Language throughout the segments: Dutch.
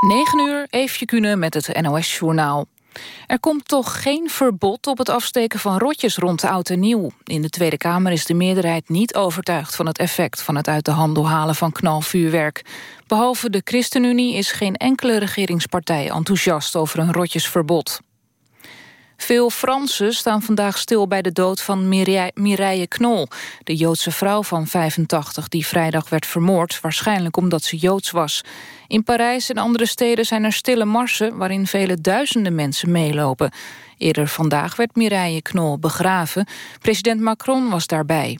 9 uur, Eefje Kunnen met het NOS-journaal. Er komt toch geen verbod op het afsteken van rotjes rond oud en nieuw. In de Tweede Kamer is de meerderheid niet overtuigd van het effect... van het uit de handel halen van knalvuurwerk. Behalve de ChristenUnie is geen enkele regeringspartij enthousiast over een rotjesverbod. Veel Fransen staan vandaag stil bij de dood van Mireille Knol... de Joodse vrouw van 85 die vrijdag werd vermoord... waarschijnlijk omdat ze Joods was. In Parijs en andere steden zijn er stille marsen... waarin vele duizenden mensen meelopen. Eerder vandaag werd Mireille Knol begraven. President Macron was daarbij.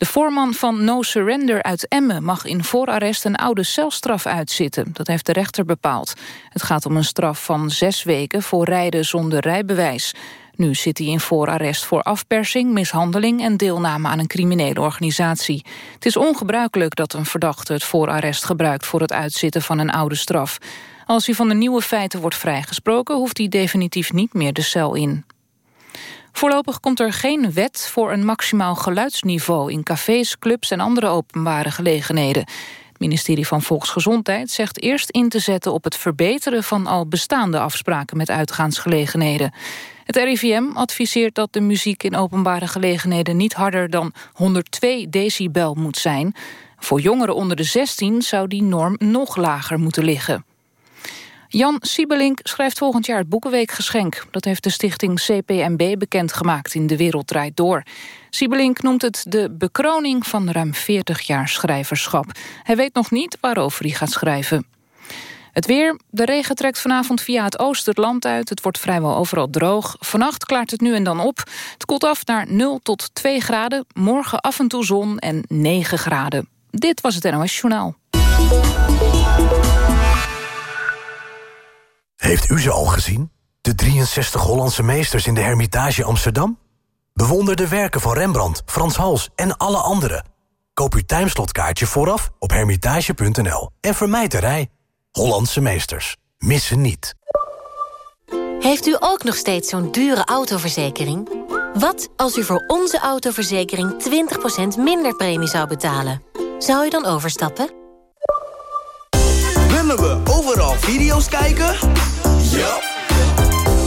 De voorman van No Surrender uit Emmen mag in voorarrest een oude celstraf uitzitten. Dat heeft de rechter bepaald. Het gaat om een straf van zes weken voor rijden zonder rijbewijs. Nu zit hij in voorarrest voor afpersing, mishandeling en deelname aan een criminele organisatie. Het is ongebruikelijk dat een verdachte het voorarrest gebruikt voor het uitzitten van een oude straf. Als hij van de nieuwe feiten wordt vrijgesproken, hoeft hij definitief niet meer de cel in. Voorlopig komt er geen wet voor een maximaal geluidsniveau... in cafés, clubs en andere openbare gelegenheden. Het ministerie van Volksgezondheid zegt eerst in te zetten... op het verbeteren van al bestaande afspraken met uitgaansgelegenheden. Het RIVM adviseert dat de muziek in openbare gelegenheden... niet harder dan 102 decibel moet zijn. Voor jongeren onder de 16 zou die norm nog lager moeten liggen. Jan Siebelink schrijft volgend jaar het Boekenweekgeschenk. Dat heeft de stichting CPMB bekendgemaakt in De Wereld Draait Door. Siebelink noemt het de bekroning van ruim 40 jaar schrijverschap. Hij weet nog niet waarover hij gaat schrijven. Het weer. De regen trekt vanavond via het oosten het land uit. Het wordt vrijwel overal droog. Vannacht klaart het nu en dan op. Het koelt af naar 0 tot 2 graden. Morgen af en toe zon en 9 graden. Dit was het NOS Journaal. Heeft u ze al gezien? De 63 Hollandse meesters in de Hermitage Amsterdam? Bewonder de werken van Rembrandt, Frans Hals en alle anderen. Koop uw timeslotkaartje vooraf op hermitage.nl en vermijd de rij. Hollandse meesters. Missen niet. Heeft u ook nog steeds zo'n dure autoverzekering? Wat als u voor onze autoverzekering 20% minder premie zou betalen? Zou u dan overstappen? Willen we overal video's kijken? Ja.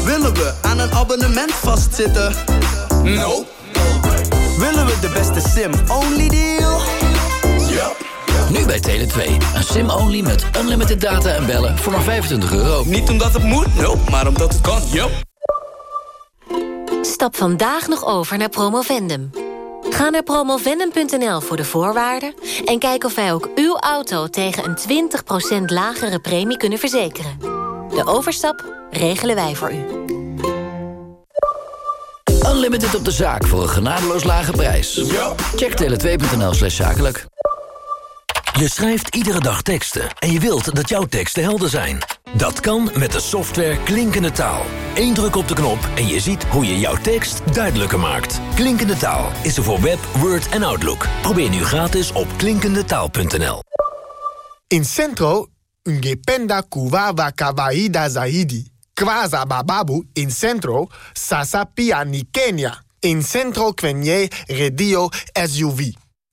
Willen we aan een abonnement vastzitten? No. Willen we de beste sim-only deal? Ja. Nu bij Tele2. Een sim-only met unlimited data en bellen voor maar 25 euro. Niet omdat het moet, no, maar omdat het kan, ja. Stap vandaag nog over naar Promovendum. Ga naar promovendum.nl voor de voorwaarden... en kijk of wij ook uw auto tegen een 20% lagere premie kunnen verzekeren. De overstap regelen wij voor u. Unlimited op de zaak voor een genadeloos lage prijs. Check tele2.nl slash zakelijk. Je schrijft iedere dag teksten en je wilt dat jouw teksten helder zijn. Dat kan met de software Klinkende Taal. Eén druk op de knop en je ziet hoe je jouw tekst duidelijker maakt. Klinkende Taal is er voor Web, Word en Outlook. Probeer nu gratis op klinkendetaal.nl. In Centro, ungependa kuwawa kawaida zaidi. Kwaza bababu in Centro, sasa pia ni Kenya. In Centro kwenye redio SUV.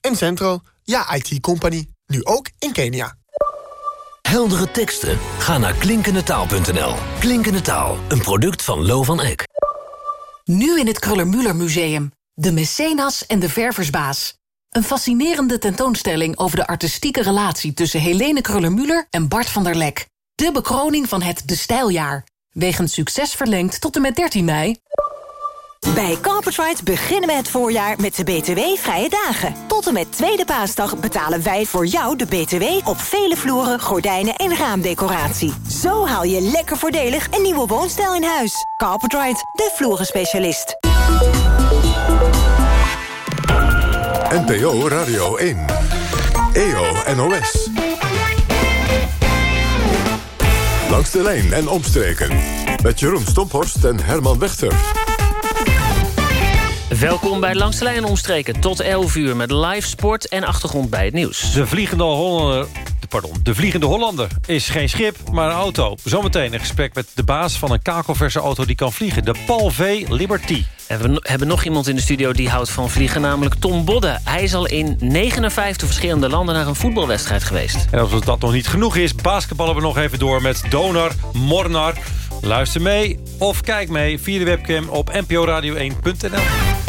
In Centro, ja IT-company. Nu ook in Kenia. Heldere teksten? Ga naar klinkendetaal.nl. Klinkende Taal, een product van Lo van Eck. Nu in het Kruller-Müller Museum. De Mecenas en de Verversbaas. Een fascinerende tentoonstelling over de artistieke relatie... tussen Helene Kruller-Müller en Bart van der Lek. De bekroning van het De Stijljaar. Wegens succes verlengd tot en met 13 mei. Bij Carpetride beginnen we het voorjaar met de BTW-vrije dagen. Tot en met tweede paasdag betalen wij voor jou de BTW... op vele vloeren, gordijnen en raamdecoratie. Zo haal je lekker voordelig een nieuwe woonstijl in huis. Carpetride, de vloeren specialist. NPO Radio 1. EO NOS. Langs de lijn en omstreken. Met Jeroen Stomphorst en Herman Wechter. Welkom bij Langs de Lijn Omstreken. Tot 11 uur met live sport en achtergrond bij het nieuws. De vliegende Hollander, pardon, de vliegende Hollander is geen schip, maar een auto. Zometeen een gesprek met de baas van een kakelverse auto die kan vliegen. De Paul V Liberty. We hebben nog iemand in de studio die houdt van vliegen, namelijk Tom Bodde. Hij is al in 59 verschillende landen naar een voetbalwedstrijd geweest. En als dat nog niet genoeg is, basketballen we nog even door met Donar Mornar. Luister mee of kijk mee via de webcam op nporadio1.nl.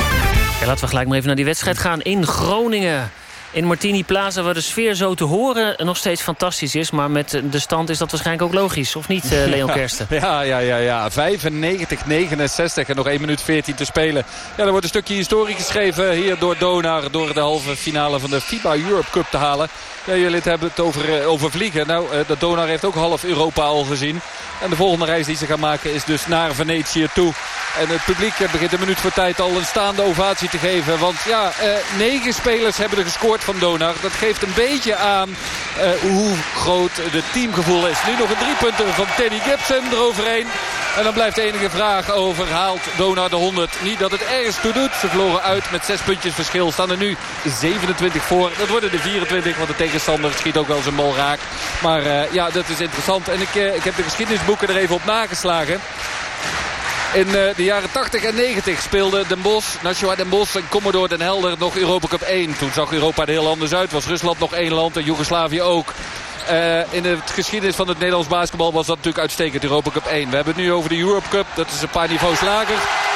Laten we gelijk maar even naar die wedstrijd gaan in Groningen in Martini Plaza... waar de sfeer zo te horen nog steeds fantastisch is. Maar met de stand is dat waarschijnlijk ook logisch. Of niet, uh, Leon Kersten? Ja, ja, ja, ja. 95, 69 en nog 1 minuut 14 te spelen. Ja, er wordt een stukje historie geschreven hier door Donar... door de halve finale van de FIBA Europe Cup te halen. Ja, jullie hebben het over, uh, over vliegen. Nou, uh, de Donar heeft ook half Europa al gezien. En de volgende reis die ze gaan maken is dus naar Venetië toe. En het publiek begint een minuut voor tijd al een staande ovatie te geven. Want ja, negen spelers hebben er gescoord van Donar. Dat geeft een beetje aan uh, hoe groot het teamgevoel is. Nu nog een driepunter van Teddy Gibson eroverheen. En dan blijft de enige vraag over, haalt Donar de 100? Niet dat het ergens toe doet. Ze vlogen uit met zes puntjes verschil. Staan er nu 27 voor. Dat worden de 24, want de tegenstander schiet ook wel zijn bal raak. Maar uh, ja, dat is interessant. En ik, uh, ik heb de geschiedenisboeken er even op nageslagen. In de jaren 80 en 90 speelde Den Bosch, Nashua Den Bosch en Commodore Den Helder nog Europa Cup 1. Toen zag Europa er heel anders uit. Was Rusland nog één land en Joegoslavië ook. Uh, in de geschiedenis van het Nederlands basketbal was dat natuurlijk uitstekend. Europa Cup 1. We hebben het nu over de Europe Cup. Dat is een paar niveaus lager.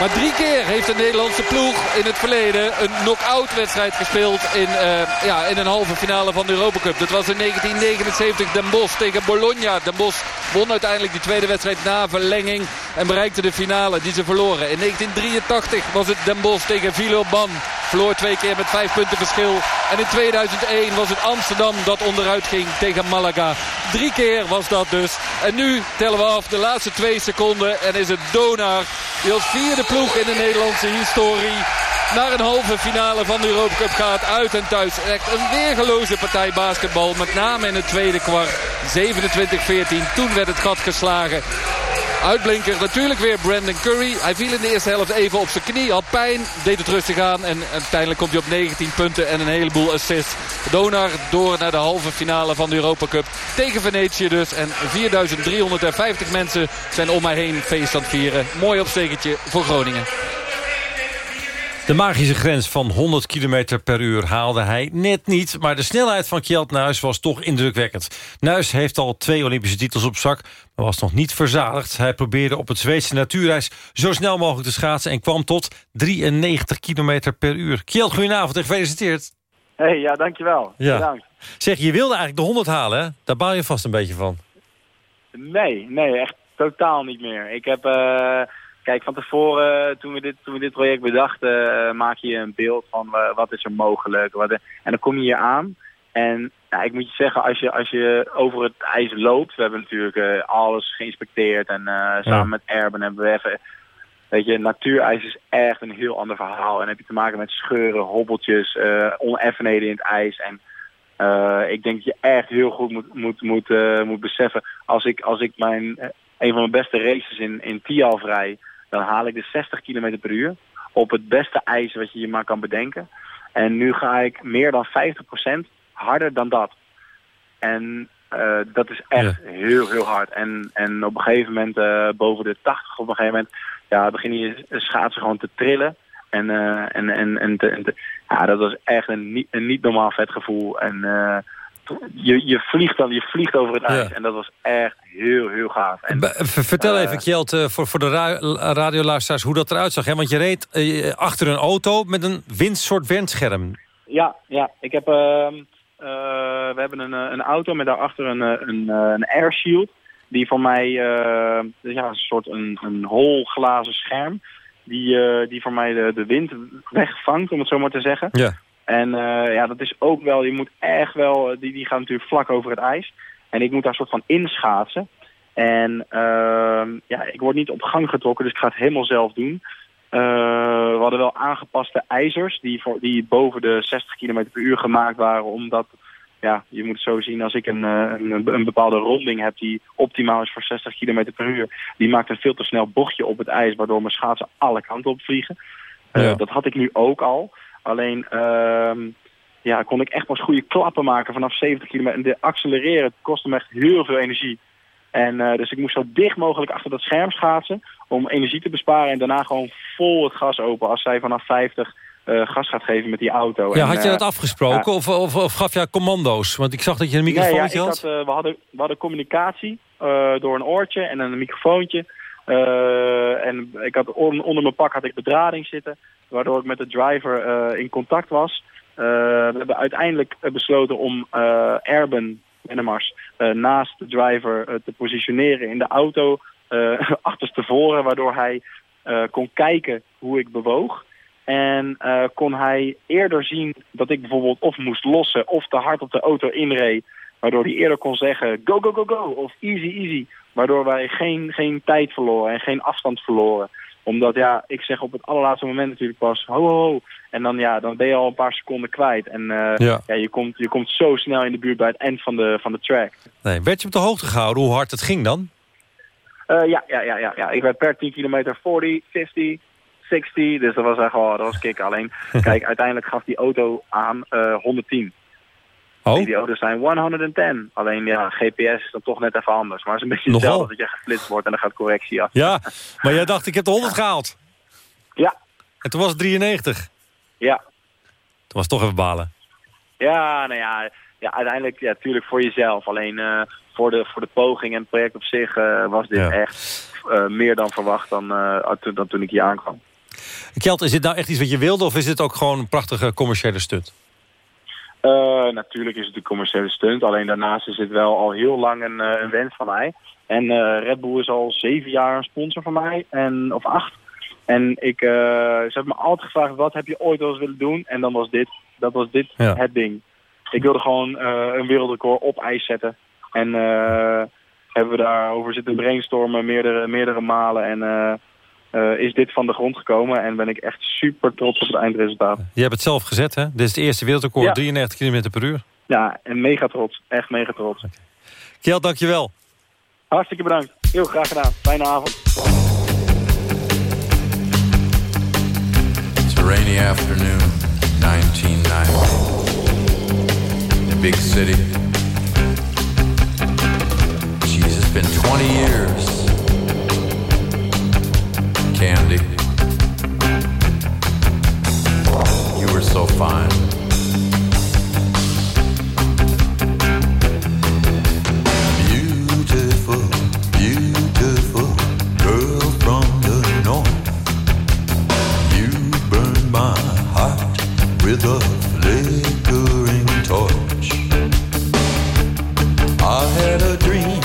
Maar drie keer heeft de Nederlandse ploeg in het verleden een knock-out wedstrijd gespeeld in, uh, ja, in een halve finale van de Europa Cup. Dat was in 1979 Den Bosch tegen Bologna. Den Bosch won uiteindelijk die tweede wedstrijd na verlenging en bereikte de finale die ze verloren. In 1983 was het Den Bosch tegen Villeurbanne. Verloor twee keer met vijf punten verschil. En in 2001 was het Amsterdam dat onderuit ging tegen Malaga. Drie keer was dat dus. En nu tellen we af de laatste twee seconden. En is het Donar die als vierde ploeg in de Nederlandse historie naar een halve finale van de Europa Cup gaat. Uit en thuis. Echt een weergeloze partij basketbal. Met name in het tweede kwart. 27-14. Toen werd het gat geslagen. Uitblinker natuurlijk weer Brandon Curry. Hij viel in de eerste helft even op zijn knie. Had pijn, deed het rustig aan. En uiteindelijk komt hij op 19 punten en een heleboel assists. Donar door naar de halve finale van de Europa Cup. Tegen Venetië dus. En 4350 mensen zijn om mij heen feest aan het vieren. Mooi opstekentje voor Groningen. De magische grens van 100 km per uur haalde hij net niet... maar de snelheid van Kjeld Nuis was toch indrukwekkend. Nuis heeft al twee Olympische titels op zak, maar was nog niet verzadigd. Hij probeerde op het Zweedse natuurreis zo snel mogelijk te schaatsen... en kwam tot 93 km per uur. Kjeld, goedenavond en gefeliciteerd. Hey, ja, dankjewel. Ja. Bedankt. Zeg, je wilde eigenlijk de 100 halen, hè? Daar baal je vast een beetje van. Nee, nee, echt totaal niet meer. Ik heb... Uh Kijk, van tevoren, toen we dit, toen we dit project bedachten, uh, maak je een beeld van uh, wat is er mogelijk. Wat, en dan kom je hier aan. En nou, ik moet je zeggen, als je, als je over het ijs loopt, we hebben natuurlijk uh, alles geïnspecteerd. En samen ja. met Erben hebben we even... Weet je, natuurijs is echt een heel ander verhaal. En dan heb je te maken met scheuren, hobbeltjes, oneffenheden in het ijs. En ik denk dat je echt heel goed moet, moet, moet, moet beseffen. Als ik, als ik mijn, een van mijn beste races in, in Tialf rij dan haal ik de 60 km per uur op het beste ijs wat je je maar kan bedenken. En nu ga ik meer dan 50% harder dan dat. En uh, dat is echt ja. heel, heel hard. En, en op een gegeven moment, uh, boven de 80 op een gegeven moment, ja, begin je schaatsen gewoon te trillen. En, uh, en, en, en, te, en te, ja, dat was echt een niet, een niet normaal vet gevoel. En je, je, vliegt dan, je vliegt over het ijs. Ja. En dat was echt heel, heel gaaf. En, Vertel even, Kjeld, uh, voor, voor de ra radioluisteraars hoe dat eruit zag. Hè? Want je reed uh, achter een auto met een wind, soort windscherm. Ja, ja. Ik heb, uh, we hebben een, een auto met daarachter een, een, een airshield. Die voor mij, ja, een soort een, een hol glazen scherm. Die, die voor mij de, de wind wegvangt, om het zo maar te zeggen. Ja. En uh, ja, dat is ook wel, je moet echt wel, die, die gaan natuurlijk vlak over het ijs. En ik moet daar soort van inschaatsen. En uh, ja, ik word niet op gang getrokken, dus ik ga het helemaal zelf doen. Uh, we hadden wel aangepaste ijzers die, voor, die boven de 60 km per uur gemaakt waren. Omdat, ja, je moet het zo zien, als ik een, een, een bepaalde ronding heb die optimaal is voor 60 km per uur. Die maakt een veel te snel bochtje op het ijs, waardoor mijn schaatsen alle kanten op vliegen. Ja. dat had ik nu ook al. Alleen uh, ja, kon ik echt pas goede klappen maken vanaf 70 kilometer. En de accelereren kostte me echt heel veel energie. En eh, dus ik moest zo dicht mogelijk achter dat scherm schaatsen om energie te besparen en daarna gewoon vol het gas open als zij vanaf 50 eh, gas gaat geven met die auto. Ja, En, had je eh, dat afgesproken of, of, of gaf je commando's? Want ik zag dat je een Nee, ja, microfoontje had. had, we, hadden, we hadden communicatie door een oortje en een microfoontje. Eh, en ik had on- onder mijn pak had ik bedrading zitten, waardoor ik met de driver eh, in contact was. Eh, we hebben uiteindelijk besloten om Erben eh, naast de driver te positioneren in de auto achterstevoren, waardoor hij kon kijken hoe ik bewoog. En kon hij eerder zien dat ik bijvoorbeeld of moest lossen of te hard op de auto inreed. Waardoor hij eerder kon zeggen go, go, go, go of easy, easy. Waardoor wij geen, geen tijd verloren en geen afstand verloren. Omdat ja, ik zeg op het allerlaatste moment natuurlijk pas ho, ho, ho. En dan, ja, dan ben je al een paar seconden kwijt. En eh, Ja. ja. je, komt, je komt zo snel in de buurt bij het eind van de, van de track. Nee, werd je op de hoogte gehouden hoe hard het ging dan? Eh, ja, ja, ja, ja, ja. Ik werd per 10 kilometer 40, 50, 60. Dus dat was echt wel, dat was kicken. Alleen, kijk, uiteindelijk gaf die auto aan eh 110. Oh. Die auto's zijn 110. Alleen, ja, GPS is dan toch net even anders. Maar het is een beetje hetzelfde dat je geflitst wordt en dan gaat correctie af. Ja, maar jij dacht ik heb de 100 gehaald. Ja. En toen was het 93. Ja. Toen was het toch even balen. Ja, nou ja, ja uiteindelijk, ja, tuurlijk voor jezelf. Alleen eh, voor, de, voor de poging en het project op zich eh, was dit Ja. echt eh, meer dan verwacht dan, toen- dan toen ik hier aankwam. Kjeld, is dit nou echt iets wat je wilde... of is dit ook gewoon een prachtige commerciële stunt? Eh, natuurlijk is het een commerciële stunt. Alleen daarnaast is het wel al heel lang een, eh, een wens van mij. En eh, Red Bull is al zeven jaar een sponsor van mij. En, of acht. En ik, ze hebben me altijd gevraagd, wat heb je ooit wel eens willen doen? En dan was dit, dat was dit Ja. het ding. Ik wilde gewoon een wereldrecord op ijs zetten. En eh, hebben we daarover zitten brainstormen meerdere, meerdere malen. En eh, is dit van de grond gekomen. En ben ik echt super trots op het eindresultaat. Je hebt het zelf gezet, hè? Dit is het eerste wereldrecord, Ja. 93 km per uur. Ja, en mega trots. Echt mega trots. Kjeld, dankjewel. Hartstikke bedankt. Heel graag gedaan. Fijne avond. It's a rainy afternoon, 1990. In a big city. It's been 20 years. Candy. You were so fine. Beautiful, beautiful girl from the north. You burn my heart with a flickering torch. I had a dream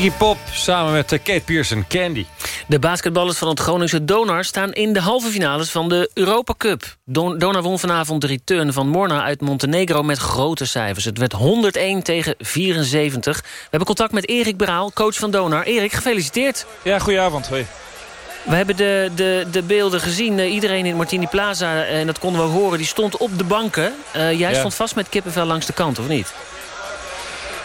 Iggy Pop samen met eh, Kate Pearson, Candy. De basketballers van het Groningse Donar staan in de halve finales van de Europa Cup. Don Donar won vanavond de return van Morna uit Montenegro met grote cijfers. Het werd 101 tegen 74. We hebben contact met Erik Braal, coach van Donar. Erik, gefeliciteerd. Ja, goedenavond. Hoi. We hebben de, de, de beelden gezien. Eh, iedereen in het Martini Plaza, en dat konden we horen, die stond op de banken. Eh, jij Ja. stond vast met kippenvel langs de kant, of niet?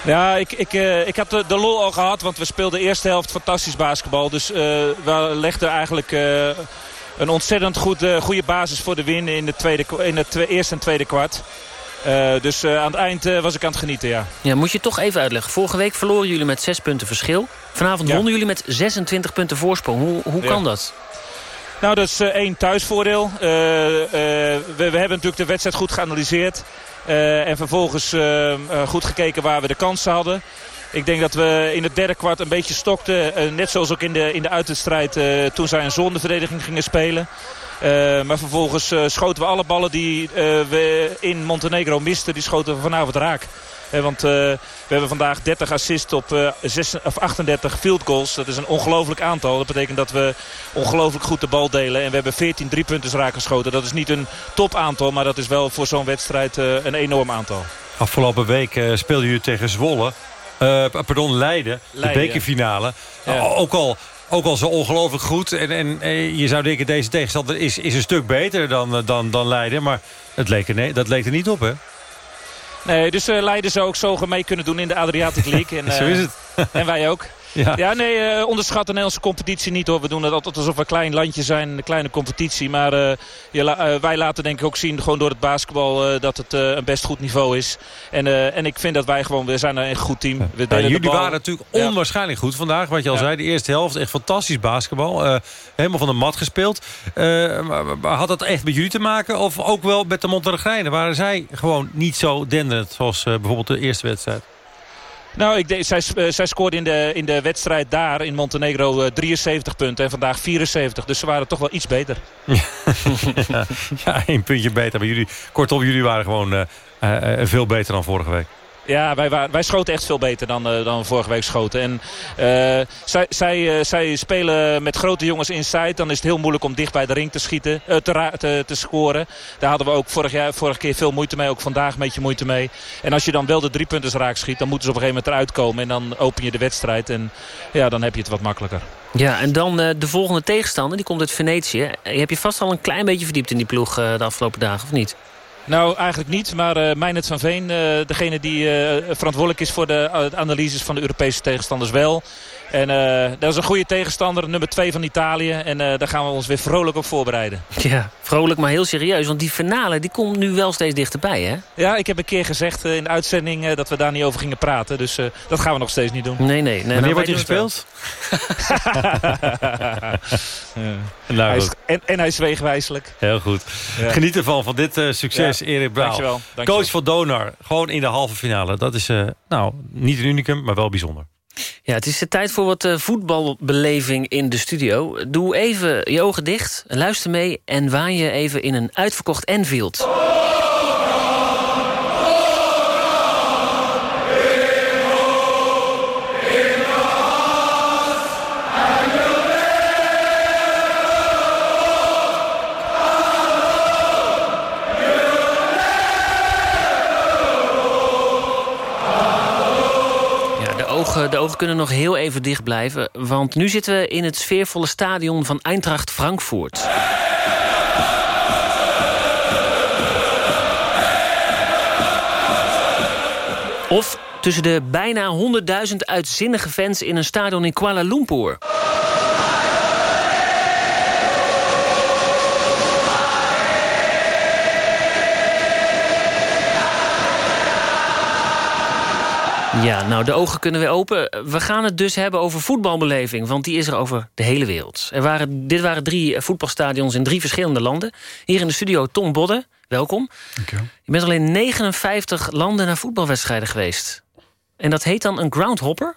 Ja, ik, ik, eh, ik heb de, de lol al gehad, want we speelden de eerste helft fantastisch basketbal. Dus eh, we legden eigenlijk eh, een ontzettend goed, goede basis voor de win in, de tweede, in het twe- eerste en tweede kwart. Dus aan het eind was ik aan het genieten, ja. Ja, moet je toch even uitleggen. Vorige week verloren jullie met 6 punten verschil. Vanavond Ja. wonnen jullie met 26 punten voorsprong. Hoe, hoe Ja. kan dat? Nou, dat is één thuisvoordeel. We, we hebben natuurlijk de wedstrijd goed geanalyseerd. Eh, en vervolgens eh, eh, goed gekeken waar we de kansen hadden. Ik denk dat we in het derde kwart een beetje stokten. eh, net zoals ook in de, in de uitwedstrijd toen zij een zondeverdediging gingen spelen. Maar vervolgens schoten we alle ballen die we in Montenegro misten. Die schoten we vanavond raak. Want eh, we hebben vandaag 30 assists op eh, of 38 field goals. Dat is een ongelooflijk aantal. Dat betekent dat we ongelooflijk goed de bal delen. En we hebben 14 driepunters raak geschoten. Dat is niet een topaantal, maar dat is wel voor zo'n wedstrijd eh, een enorm aantal. Afgelopen week speelden jullie tegen Zwolle. Pardon, Leiden. Leiden, de bekerfinale. Ja. Ook al... Ook al zo ongelooflijk goed. En, en je zou denken, deze tegenstander is, is een stuk beter dan, dan, dan Leiden. Maar het leek er, nee, dat leek er niet op, hè? Nee, dus eh, Leiden zou ook zo mee kunnen doen in de Adriatic League. En, Zo eh, is het. En wij ook. Ja. Ja, nee, eh, onderschat de Nederlandse competitie niet hoor. We doen het altijd alsof we een klein landje zijn, een kleine competitie. Maar eh, je la- eh, wij laten denk ik ook zien, gewoon door het basketbal, dat het een best goed niveau is. En, en ik vind dat wij gewoon, we zijn een goed team. We Ja, jullie waren natuurlijk Ja. onwaarschijnlijk goed vandaag. Wat je al zei, de eerste helft echt fantastisch basketbal. Helemaal van de mat gespeeld. Had dat echt met jullie te maken? Of ook wel met de Montenegrijnen? Waren zij gewoon niet zo denderend zoals bijvoorbeeld de eerste wedstrijd? Nou, ik zij, eh, zij scoorde in de, in de wedstrijd daar in Montenegro eh, 73 punten en vandaag 74. Dus ze waren toch wel iets beter. ja, één puntje beter. Maar jullie, kortom, jullie waren gewoon eh, eh, eh, veel beter dan vorige week. Ja, wij, wij schoten echt veel beter dan, eh, dan vorige week schoten. En eh, zij, zij, eh, zij spelen met grote jongens inside. Dan is het heel moeilijk om dicht bij de ring te schieten, te, te, scoren. Daar hadden we ook vorig jaar, vorige keer veel moeite mee. Ook vandaag een beetje moeite mee. En als je dan wel de drie punten raak schiet, dan moeten ze op een gegeven moment eruit komen. En dan open je de wedstrijd. En ja, dan heb je het wat makkelijker. Ja, en dan de volgende tegenstander, die komt uit Venetië. Je hebt je vast al een klein beetje verdiept in die ploeg de afgelopen dagen, of niet? Nou, eigenlijk niet. Maar Meijnet van Veen, eh, degene die eh, verantwoordelijk is voor de analyses van de Europese tegenstanders wel. En eh, dat is een goede tegenstander, nummer 2 van Italië. En eh, daar gaan we ons weer vrolijk op voorbereiden. Ja, vrolijk, maar heel serieus. Want die finale die komt nu wel steeds dichterbij, hè? Ja, ik heb een keer gezegd eh, in de uitzending eh, dat we daar niet over gingen praten. Dus eh, dat gaan we nog steeds niet doen. Nee, nee. nee Wanneer nou, wordt het gespeeld? Nou, hij is, en, en hij is weegwijselijk. Heel goed. Ja. Geniet ervan, van dit eh, succes, Ja, Erik Braal. dankjewel, dankjewel. Coach van Donar, gewoon in de halve finale. Dat is, eh, nou, niet een unicum, maar wel bijzonder. Ja, het is de tijd voor wat eh, voetbalbeleving in de studio. Doe even je ogen dicht, luister mee... en waan je even in een uitverkocht Enfield. Ogen, de ogen kunnen nog heel even dicht blijven... want nu zitten we in het sfeervolle stadion van Eintracht Frankfurt. Of tussen de bijna 100.000 uitzinnige fans in een stadion in Kuala Lumpur. Ja, nou, de ogen kunnen weer open. We gaan het dus hebben over voetbalbeleving, want die is er over de hele wereld. Er waren, dit waren drie eh, voetbalstadions in drie verschillende landen. Hier in de studio Tom Bodde, welkom. Je bent al in 59 landen naar voetbalwedstrijden geweest. En dat heet dan een groundhopper?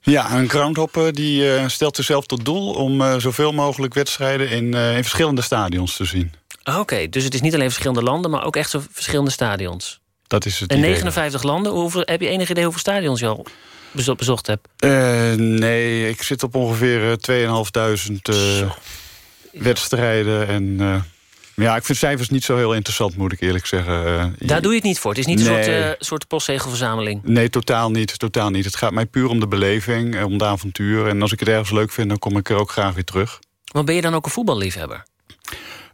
Ja, een groundhopper die eh, stelt zichzelf tot doel om eh, zoveel mogelijk wedstrijden in, in verschillende stadions te zien. Oké, dus het is niet alleen verschillende landen, maar ook echt zo verschillende stadions. Dat is het En idee. 59 landen, hoeveel, heb je enig idee hoeveel stadions je al bezo- bezocht hebt? Eh, nee, ik zit op ongeveer eh, 2.500 eh wedstrijden. En eh, ja, ik vind cijfers niet zo heel interessant, moet ik eerlijk zeggen. Eh, Daar doe je het niet voor. Het is niet een soort, eh, soort postzegelverzameling. Nee, totaal niet, totaal niet. Het gaat mij puur om de beleving, eh, om de avontuur. En als ik het ergens leuk vind, dan kom ik er ook graag weer terug. Want ben je dan ook een voetballiefhebber?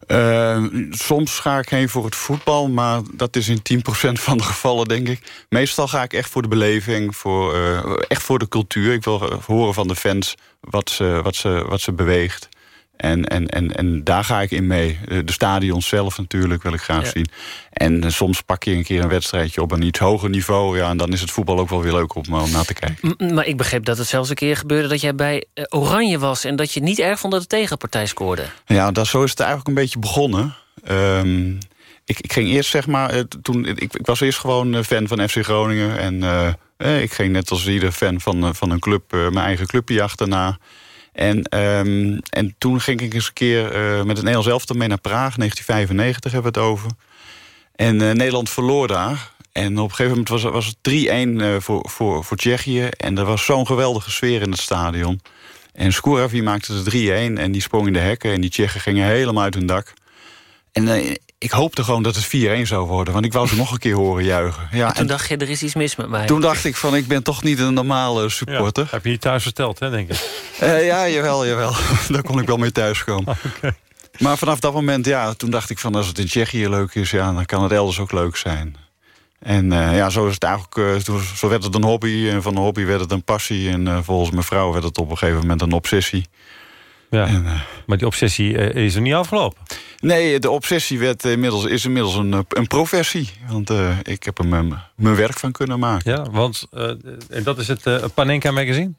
Eh, soms ga ik heen voor het voetbal, maar dat is in 10% van de gevallen, denk ik. Meestal ga ik echt voor de beleving, voor, eh, echt voor de cultuur. Ik wil horen van de fans wat ze, wat ze, wat ze beweegt. En, en, en, en daar ga ik in mee. De stadions zelf natuurlijk wil ik graag Ja. zien. En eh, soms pak je een keer een wedstrijdje op een iets hoger niveau. Ja, en dan is het voetbal ook wel weer leuk om, eh, om naar te kijken. M- maar ik begreep dat het zelfs een keer gebeurde dat jij bij eh, Oranje was... en dat je niet erg vond dat de tegenpartij scoorde. Ja, dat, zo is het eigenlijk een beetje begonnen. Ehm, ik, ik ging eerst, zeg maar, toen, ik, ik was eerst gewoon fan van FC Groningen. En ik ging net als ieder fan van, van een club, mijn eigen clubje achterna. En, ehm, en toen ging ik eens een keer eh, met het Nederlands elftal mee naar Praag, 1995 hebben we het over. En eh, Nederland verloor daar. En op een gegeven moment was, was het 3-1 eh, voor, voor, voor Tsjechië. En er was zo'n geweldige sfeer in het stadion. En Skouravi maakte de 3-1 en die sprong in de hekken. En die Tsjechen gingen helemaal uit hun dak. En ik hoopte gewoon dat het 4-1 zou worden. Want ik wou ze nog een keer horen juichen. Ja, en toen en dacht je, er is iets mis met mij. toen dacht ik van, ik ben toch niet een normale supporter. heb je niet thuis verteld, hè, denk ik. Eh, ja, jawel, jawel. Daar kon ik wel mee thuiskomen. Maar vanaf dat moment, ja, toen dacht ik van... als het in Tsjechië leuk is, ja, dan kan het elders ook leuk zijn. En eh, ja, zo is het eigenlijk, eh, zo- zo werd het een hobby. En van een hobby werd het een passie. En eh, volgens mijn vrouw werd het op een gegeven moment een obsessie. Ja. En, maar die obsessie eh, is er niet afgelopen. Nee, de obsessie werd inmiddels, is inmiddels een, eh, een professie. Want eh, ik heb er mijn, mijn werk van kunnen maken. Ja, want eh, en dat is het eh, Panenka Magazine?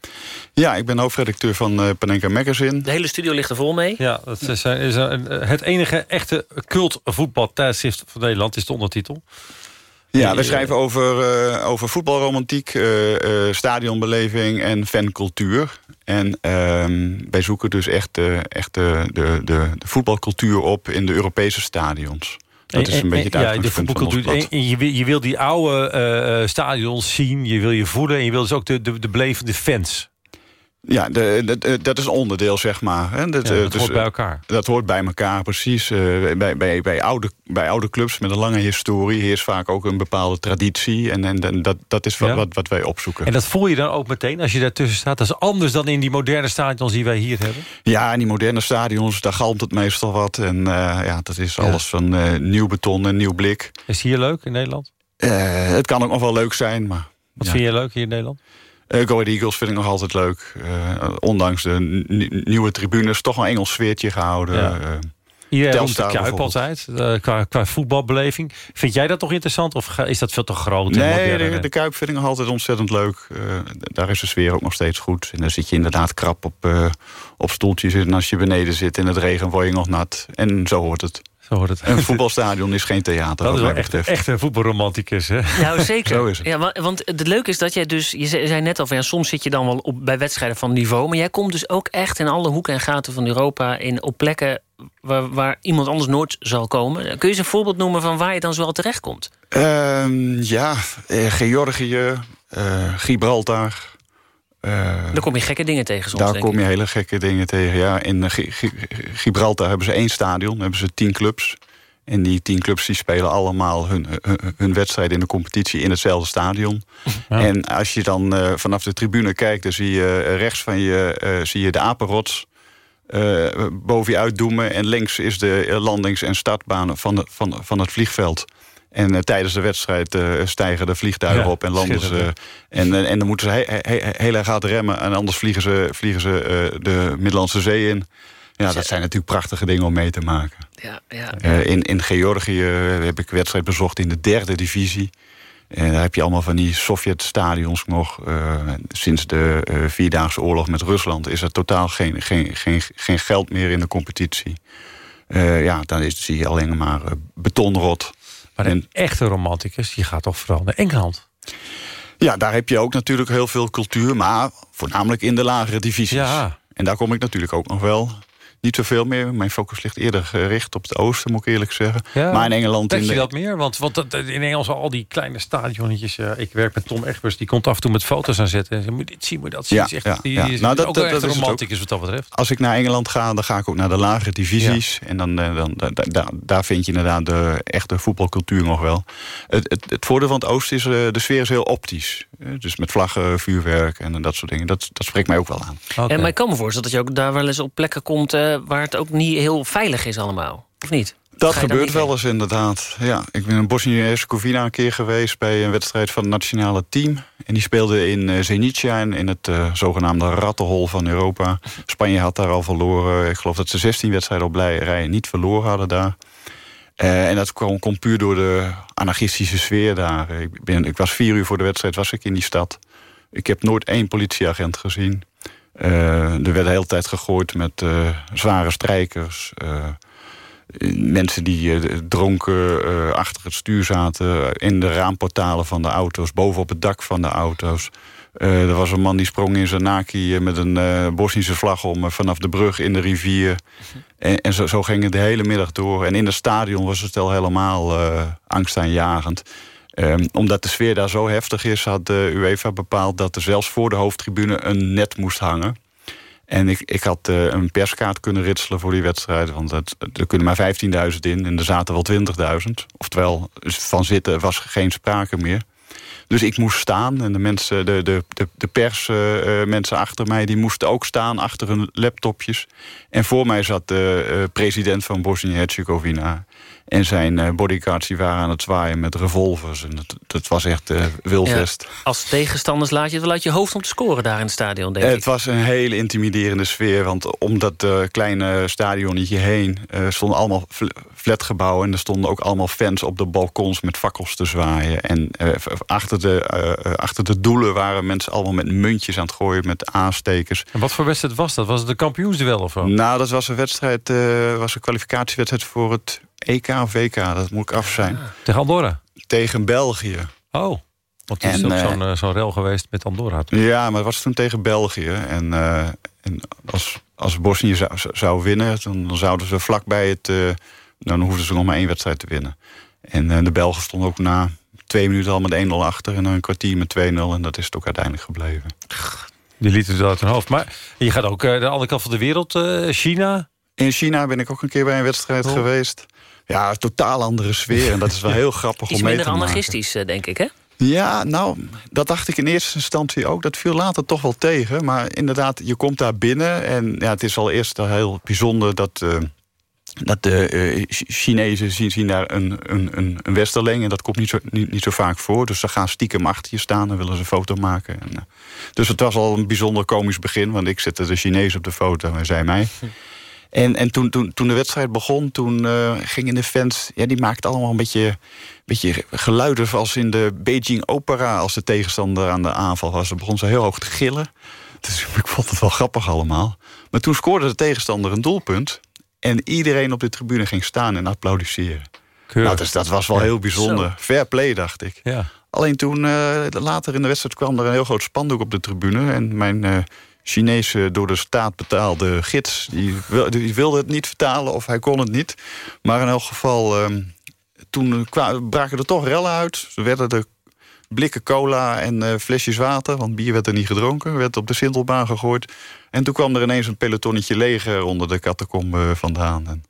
Ja, ik ben hoofdredacteur van eh Panenka Magazine. De hele studio ligt er vol mee. Ja, dat is, eh, is een- het enige echte cult voetbaltijdschrift van Nederland is de ondertitel. Ja, we schrijven over, eh, over voetbalromantiek, eh, eh, stadionbeleving en fancultuur. En ehm, wij zoeken dus echt, eh, echt de, de, de, de voetbalcultuur op in de Europese stadions. Dat is een En- beetje het ja, de voetbalcultuur. En je, wil, je wil die oude eh, eh, stadions zien, je wil je voelen... en je wil dus ook de, de, de belevende fans. Ja, de, de- de- dat is een onderdeel, zeg maar. Hè. Dat, Ja, eh, dat dus, hoort bij eh, elkaar. Dat hoort bij elkaar, precies. Eh, bij, bij, bij, oude, bij oude clubs met een lange historie... heerst vaak ook een bepaalde traditie. En, en, en dat, dat is wat, Ja. wat, wat wij opzoeken. En dat voel je dan ook meteen als je daartussen staat. Dat is anders dan in die moderne stadions die wij hier hebben. Ja, in die moderne stadions, daar galmt het meestal wat. En ja, dat is alles van nieuw beton en nieuw blik. Is het hier leuk in Nederland? Het kan ook nog wel leuk zijn, maar... Wat vind je leuk hier in Nederland? Eh, Go Ahead Eagles vind ik nog altijd leuk. Eh, ondanks de nieuwe tribunes, toch een Engels sfeertje gehouden. Ja. Eh, de Kuip altijd, qua, qua voetbalbeleving. Vind jij dat toch interessant of is dat veel te groot? Nee, de, de Kuip vind ik nog altijd ontzettend leuk. Daar is de sfeer ook nog steeds goed. En dan zit je inderdaad krap op, op stoeltjes. En als je beneden zit in het regen, word je nog nat. En zo hoort het. Zo hoort het. Een voetbalstadion is geen theater, Dat is wel echt, echt een voetbalromanticus, hè? Nou, zeker. Zo is het. Ja, wa- want het leuke is dat jij dus... Je ze- zei net al, van, ja, soms zit je dan wel op, bij wedstrijden van niveau... maar jij komt dus ook echt in alle hoeken en gaten van Europa... In, op plekken waar, waar iemand anders nooit zal komen. Kun je eens een voorbeeld noemen van waar je dan zoal terechtkomt? Ehm, ja, eh, Georgië, eh, Gibraltar. Eh, Dan kom je gekke dingen tegen soms, daar denk kom ik. je hele gekke dingen tegen. Ja, in eh, Gi- Gi- Gibraltar hebben ze één stadion, hebben ze tien clubs. En die tien clubs die spelen allemaal hun, hun, hun wedstrijd in de competitie in hetzelfde stadion. En als je dan eh, vanaf de tribune kijkt, dan zie je rechts van je, eh, zie je de apenrots eh, boven je uitdoemen. En links is de landings- en startbaan van, de, van, van het vliegveld. En eh, tijdens de wedstrijd eh, stijgen de vliegtuigen Ja, op en landen ze. En, eh, en dan moeten ze he- he- he- heel erg hard remmen. En anders vliegen ze, vliegen ze de Middellandse Zee in. Ja, dat zijn natuurlijk prachtige dingen om mee te maken. Ja, ja. In, in Georgië heb ik een wedstrijd bezocht in de derde divisie. En daar heb je allemaal van die Sovjet-stadions nog. Sinds de Vierdaagse Oorlog met Rusland is er totaal geen, geen, geen, geen geld meer in de competitie. Ja, dan is, zie je alleen maar betonrot. Maar een echte romanticus, die gaat toch vooral naar Engeland? Ja, daar heb je ook natuurlijk heel veel cultuur, maar voornamelijk in de lagere divisies. Ja. En daar kom ik natuurlijk ook nog wel. Niet zoveel meer. Mijn focus ligt eerder gericht op het oosten, moet ik eerlijk zeggen. Ja, maar in Engeland... Denk je de, dat meer? Want, want dat- in Engels al die kleine stadionnetjes... eh, ik werk met Tom Egbers, die komt af en toe met foto's aan zetten. En moet je dit zien, moet dat zien. Ja, Het is echt, ja, die, ja. die is Nou, dat- ook dat- echt dat is wat dat betreft. Als ik naar Engeland ga, dan ga ik ook naar de lagere divisies. En dan, eh, dan, da- da- daar vind je inderdaad de echte voetbalcultuur nog wel. Het, het, het voordeel van het oosten is, eh, de sfeer is heel optisch. Dus met vlaggen, vuurwerk en dat soort dingen. Dat, dat spreekt mij ook wel aan. En maar ik kan me voorstellen dat je ook daar wel eens op plekken komt... eh, waar het ook niet heel veilig is allemaal. Of niet? Dat gebeurt wel eens inderdaad. Ja, ik ben in Bosnië-Herzegovina een keer geweest... bij een wedstrijd van het nationale team. En die speelde in eh, Zenica, in in het eh, zogenaamde rattenhol van Europa. Spanje had daar al verloren. Ik geloof dat ze 16 wedstrijden op lij- rij niet verloren hadden daar. En dat kwam, kwam puur door de anarchistische sfeer daar. Ik, ben, ik was vier uur voor de wedstrijd was ik in die stad. Ik heb nooit één politieagent gezien. Eh, er werd de hele tijd gegooid met eh, zware strijkers. eh, mensen die dronken achter het stuur zaten... in de raamportalen van de auto's, boven op het dak van de auto's. Er was een man die sprong in zijn naki met een Bosnische vlag om... vanaf de brug in de rivier. En, en zo, zo ging het de hele middag door. En in het stadion was het al helemaal angstaanjagend. Ehm, omdat de sfeer daar zo heftig is, had de UEFA bepaald... dat er zelfs voor de hoofdtribune een net moest hangen. En ik, ik had eh, een perskaart kunnen ritselen voor die wedstrijd. Want het, er kunnen maar 15.000 in en er zaten wel 20.000. Oftewel, dus van zitten was geen sprake meer. Dus ik moest staan en de mensen, de, de, de, de persmensen achter mij... die moesten ook staan achter hun laptopjes. En voor mij zat de eh, president van Bosnië-Herzegovina. En zijn eh, bodyguards die waren aan het zwaaien met revolvers. En dat, dat was echt eh wildwest. Ja, als tegenstanders laat je het wel uit je hoofd om te scoren daar in het stadion, denk ik. Het was een hele intimiderende sfeer. Want om dat eh, kleine stadionnetje heen eh, stonden allemaal fl- flatgebouwen. En er stonden ook allemaal fans op de balkons met fakkels te zwaaien. En eh, achter, de, achter de doelen waren mensen allemaal met muntjes aan het gooien. Met aanstekers. En wat voor wedstrijd was dat? Was het de kampioensduel of wat? Nou, dat was een wedstrijd, eh, was een kwalificatiewedstrijd voor het EK of WK. Dat moet ik af zijn. Tegen Andorra? Tegen België. Oh, want er is ook zo'n zo'n rel geweest met Andorra. Ja, maar het was toen tegen België. En, eh, en als, als Bosnië zou, zou winnen, dan, dan zouden ze vlakbij het... eh, dan hoefden ze nog maar één wedstrijd te winnen. En de Belgen stonden ook na twee minuten al met 1-0 achter... en dan een kwartier met 2-0 en dat is het ook uiteindelijk gebleven. Die lieten het uit hun hoofd. Maar je gaat ook eh, de andere kant van de wereld, China. In China ben ik ook een keer bij een wedstrijd Oh. geweest. Ja, een totaal andere sfeer. En dat is wel heel grappig Iets om mee minder te maken. anarchistisch, eh, denk ik, hè? Ja, nou, dat dacht ik in eerste instantie ook. Dat viel later toch wel tegen. Maar inderdaad, je komt daar binnen. En ja, het is al eerst al heel bijzonder dat... eh, dat de eh, Ch- Chinezen zien, zien daar een, een, een, westerling. En dat komt niet zo, niet, niet zo vaak voor. Dus ze gaan stiekem achter je staan en willen ze een foto maken. En, dus het was al een bijzonder komisch begin. Want ik zette de Chinees op de foto en zij mij. En, en toen, toen, toen de wedstrijd begon, toen eh, gingen de fans... Ja, die maakten allemaal een beetje, beetje geluiden als in de Beijing Opera... als de tegenstander aan de aanval was. Dan begon ze heel hoog te gillen. Dus ik vond het wel grappig allemaal. Maar toen scoorde de tegenstander een doelpunt... en iedereen op de tribune ging staan en applaudisseren. Nou, dus dat was wel heel bijzonder. Fair play, dacht ik. Ja. Alleen toen, eh, later in de wedstrijd kwam er een heel groot spandoek op de tribune. En mijn eh, Chinese door de staat betaalde gids... Die, wil- die wilde het niet vertalen of hij kon het niet. Maar in elk geval, ehm, toen braken er toch rellen uit. Er werden er blikken cola en eh, flesjes water... want bier werd er niet gedronken, werd op de Sintelbaan gegooid. En toen kwam er ineens een pelotonnetje leger onder de catacombe vandaan. En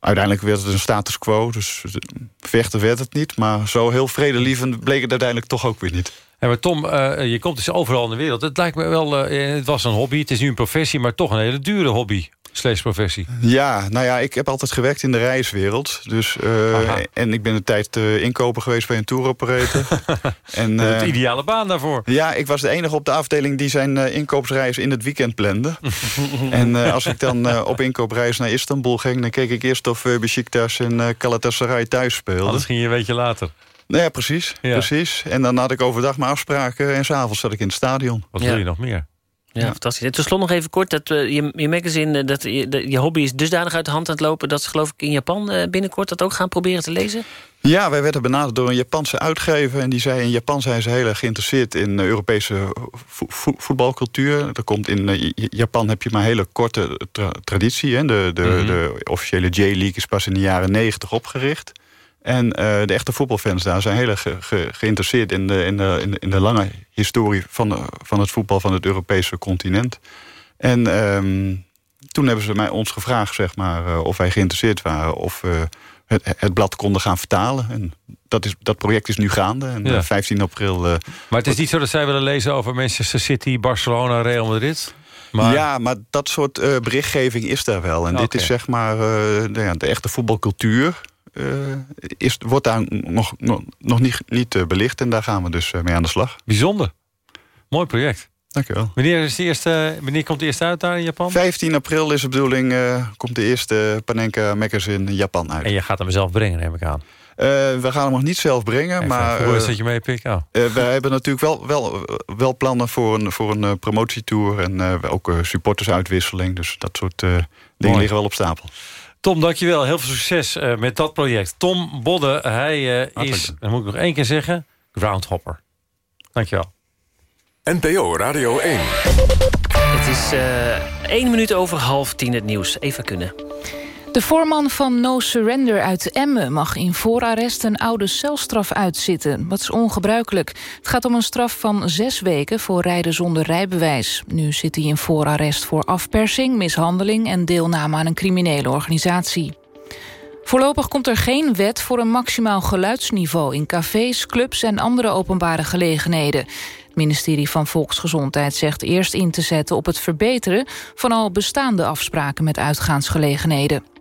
uiteindelijk werd het een status quo, dus eh, vechten werd het niet. Maar zo heel vredelievend bleek het uiteindelijk toch ook weer niet. Ja, maar Tom, eh, je komt dus overal in de wereld. Het lijkt me wel, eh, het was een hobby, het is nu een professie... maar toch een hele dure hobby, slash professie. Ja, nou ja, ik heb altijd gewerkt in de reiswereld. Dus, eh, en ik ben een tijd eh, inkoper geweest bij een tour operator. en, De ideale baan daarvoor. Ja, ik was de enige op de afdeling die zijn inkoopsreis in het weekend plande. en als ik dan op inkoopreis naar Istanbul ging... dan keek ik eerst of uh, Besiktas en Galatasaray thuis speelden. Anders ging je een beetje later. Nou ja, precies, Ja. precies. En dan had ik overdag mijn afspraken en s'avonds zat ik in het stadion. Wat wil je nog meer? Ja, fantastisch. En tot slot nog even kort. Dat, eh, je, je magazine, eh, dat je, de- je hobby is dusdanig uit de hand aan het lopen... dat ze geloof ik in Japan eh, binnenkort dat ook gaan proberen te lezen. Ja, wij werden benaderd door een Japanse uitgever... en die zei in Japan zijn ze heel erg geïnteresseerd... in Europese vo- vo- voetbalcultuur. Er komt in Japan heb je maar een hele korte tra- traditie. Hè? De, de, Mhm. de officiële J-League is pas in de jaren negentig opgericht. En eh, de echte voetbalfans daar zijn heel erg ge- ge- geïnteresseerd... in de, in, de, in, de, lange historie van, de- van het voetbal van het Europese continent. En ehm, toen hebben ze mij, ons gevraagd zeg maar, eh, of wij geïnteresseerd waren... of we het, het blad konden gaan vertalen. En dat, is, dat project is nu gaande. En Ja. eh, 15 april... eh, Maar het is niet zo dat zij willen lezen over Manchester City, Barcelona, Real Madrid? Maar... Ja, maar dat soort eh, berichtgeving is daar wel. En dit is zeg maar eh, de, ja, de echte voetbalcultuur. Is, wordt daar nog, nog, nog niet, niet eh, belicht. En daar gaan we dus eh, mee aan de slag. Bijzonder. Mooi project. Dank je wel. Wanneer, is de eerste, wanneer komt de eerste uit daar in Japan? 15 april is de bedoeling, komt de eerste Panenka magazine in Japan uit. En je gaat hem zelf brengen, neem ik aan. We gaan hem nog niet zelf brengen, maar... Hoe is dat je mee pikt? Oh. eh, we hebben natuurlijk wel, wel, wel plannen voor een, voor een promotietour... en ook supportersuitwisseling. Dus dat soort dingen liggen wel op stapel. Tom, dankjewel. Heel veel succes eh, met dat project. Tom Bodde, hij eh, is, dat moet ik nog één keer zeggen, groundhopper. Dankjewel. NPO Radio 1. Het is eh één minuut over half tien het nieuws. Even kunnen. De voorman van No Surrender uit Emmen mag in voorarrest een oude celstraf uitzitten. Dat is ongebruikelijk. Het gaat om een straf van zes weken voor rijden zonder rijbewijs. Nu zit hij in voorarrest voor afpersing, mishandeling en deelname aan een criminele organisatie. Voorlopig komt er geen wet voor een maximaal geluidsniveau... in cafés, clubs en andere openbare gelegenheden. Het ministerie van Volksgezondheid zegt eerst in te zetten... op het verbeteren van al bestaande afspraken met uitgaansgelegenheden.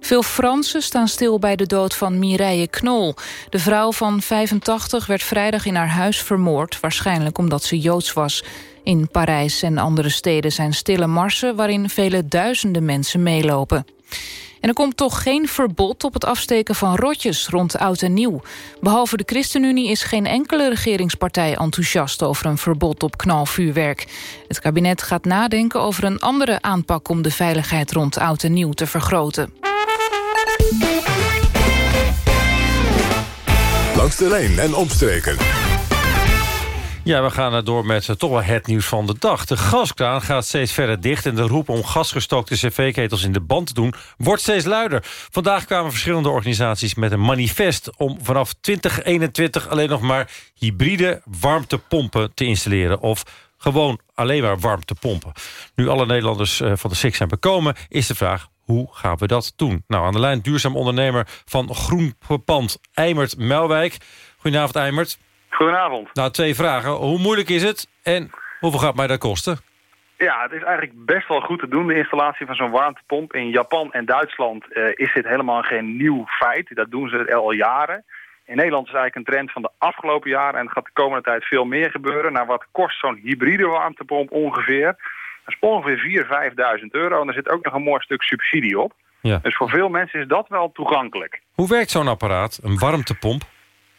Veel Fransen staan stil bij de dood van Mireille Knol. De vrouw van 85 werd vrijdag in haar huis vermoord... waarschijnlijk omdat ze Joods was. In Parijs en andere steden zijn stille marsen... waarin vele duizenden mensen meelopen. En er komt toch geen verbod op het afsteken van rotjes rond oud en nieuw. Behalve de ChristenUnie is geen enkele regeringspartij enthousiast over een verbod op knalvuurwerk. Het kabinet gaat nadenken over een andere aanpak om de veiligheid rond oud en nieuw te vergroten. Langs de en omstreken. Ja, we gaan door met eh, toch wel het nieuws van de dag. De gaskraan gaat steeds verder dicht... en de roep om gasgestookte cv-ketels in de band te doen... wordt steeds luider. Vandaag kwamen verschillende organisaties met een manifest... om vanaf 2021 alleen nog maar hybride warmtepompen te installeren... of gewoon alleen maar warmtepompen. Nu alle Nederlanders eh, van de SIK zijn bekomen... is de vraag, hoe gaan we dat doen? Nou, aan de lijn duurzaam ondernemer van Groenpand... Eimert Melwijk. Goedenavond, Eimert. Goedenavond. Nou, twee vragen. Hoe moeilijk is het en hoeveel gaat mij dat kosten? Ja, het is eigenlijk best wel goed te doen, de installatie van zo'n warmtepomp. In Japan en Duitsland eh, is dit helemaal geen nieuw feit. Dat doen ze al jaren. In Nederland is eigenlijk een trend van de afgelopen jaren... en het gaat de komende tijd veel meer gebeuren. Nou, wat kost zo'n hybride warmtepomp ongeveer? Dat is ongeveer 4.000, 5.000 euro. En er zit ook nog een mooi stuk subsidie op. Ja. Dus voor veel mensen is dat wel toegankelijk. Hoe werkt zo'n apparaat, een warmtepomp?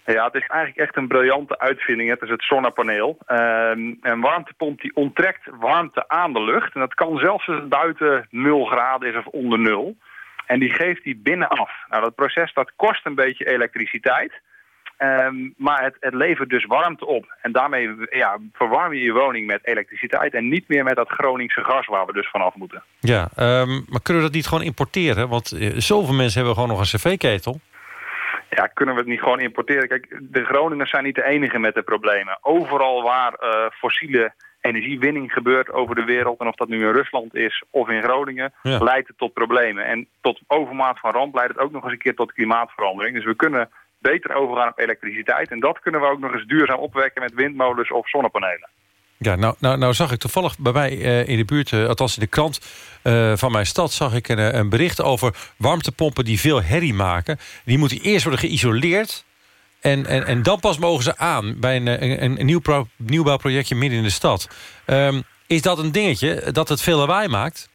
Ja, het is eigenlijk echt een briljante uitvinding. Het is het zonnepaneel. Ehm, een warmtepomp die onttrekt warmte aan de lucht. En dat kan zelfs als het buiten 0 graden is of onder 0. En die geeft die binnen af. Nou, dat proces dat kost een beetje elektriciteit. Ehm, maar het, het levert dus warmte op. En daarmee ja, verwarm je je woning met elektriciteit... en niet meer met dat Groningse gas waar we dus vanaf moeten. Ja, ehm, maar kunnen we dat niet gewoon importeren? Want eh, zoveel mensen hebben gewoon nog een cv-ketel. Ja, kunnen we het niet gewoon importeren? Kijk, de Groningers zijn niet de enige met de problemen. Overal waar eh, fossiele energiewinning gebeurt over de wereld... en of dat nu in Rusland is of in Groningen... Ja. leidt het tot problemen. En tot overmaat van ramp leidt het ook nog eens een keer tot klimaatverandering. Dus we kunnen beter overgaan op elektriciteit. En dat kunnen we ook nog eens duurzaam opwekken met windmolens of zonnepanelen. Ja, nou, nou, nou zag ik toevallig bij mij eh, in de buurt, eh, althans in de krant eh, van mijn stad... zag ik een, een bericht over warmtepompen die veel herrie maken. Die moeten eerst worden geïsoleerd... En, en, en dan pas mogen ze aan bij een, een, een nieuw pro- nieuwbouwprojectje midden in de stad. Ehm, is dat een dingetje dat het veel lawaai maakt?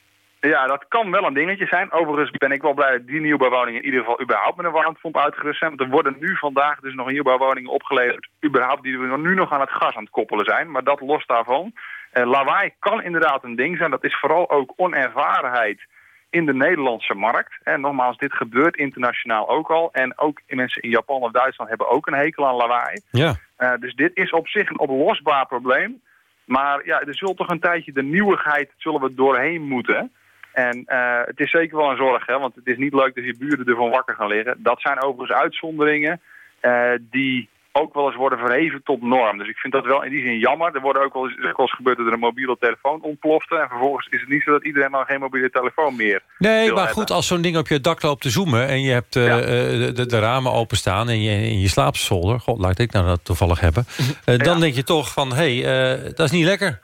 Ja, dat kan wel een dingetje zijn. Overigens ben ik wel blij dat die nieuwbouwwoningen in ieder geval überhaupt met een warmtepomp uitgerust zijn. Want er worden nu vandaag dus nog nieuwbouwwoningen opgeleverd, überhaupt die we nu nog aan het gas aan het koppelen zijn. Maar dat los daarvan. Eh, lawaai kan inderdaad een ding zijn. Dat is vooral ook onervarenheid in de Nederlandse markt. En nogmaals, dit gebeurt internationaal ook al. En ook mensen in Japan of Duitsland hebben ook een hekel aan lawaai. Ja. Uh, dus dit is op zich een oplosbaar probleem. Maar ja, er zult toch een tijdje de nieuwigheid zullen we doorheen moeten. En uh, het is zeker wel een zorg, hè, want het is niet leuk dat je buren ervan wakker gaan liggen. Dat zijn overigens uitzonderingen uh, die ook wel eens worden verheven tot norm. Dus ik vind dat wel in die zin jammer. Er worden ook wel eens, wel eens gebeurd dat er een mobiele telefoon ontplofte. En vervolgens is het niet zo dat iedereen dan geen mobiele telefoon meer Nee, maar hebben. goed, als zo'n ding op je dak loopt te zoomen... en je hebt uh, Ja. de, de, de ramen openstaan en je, in je slaapzolder... god, laat ik nou dat toevallig hebben... eh, dan denk je toch van, hé, hey, uh, dat is niet lekker.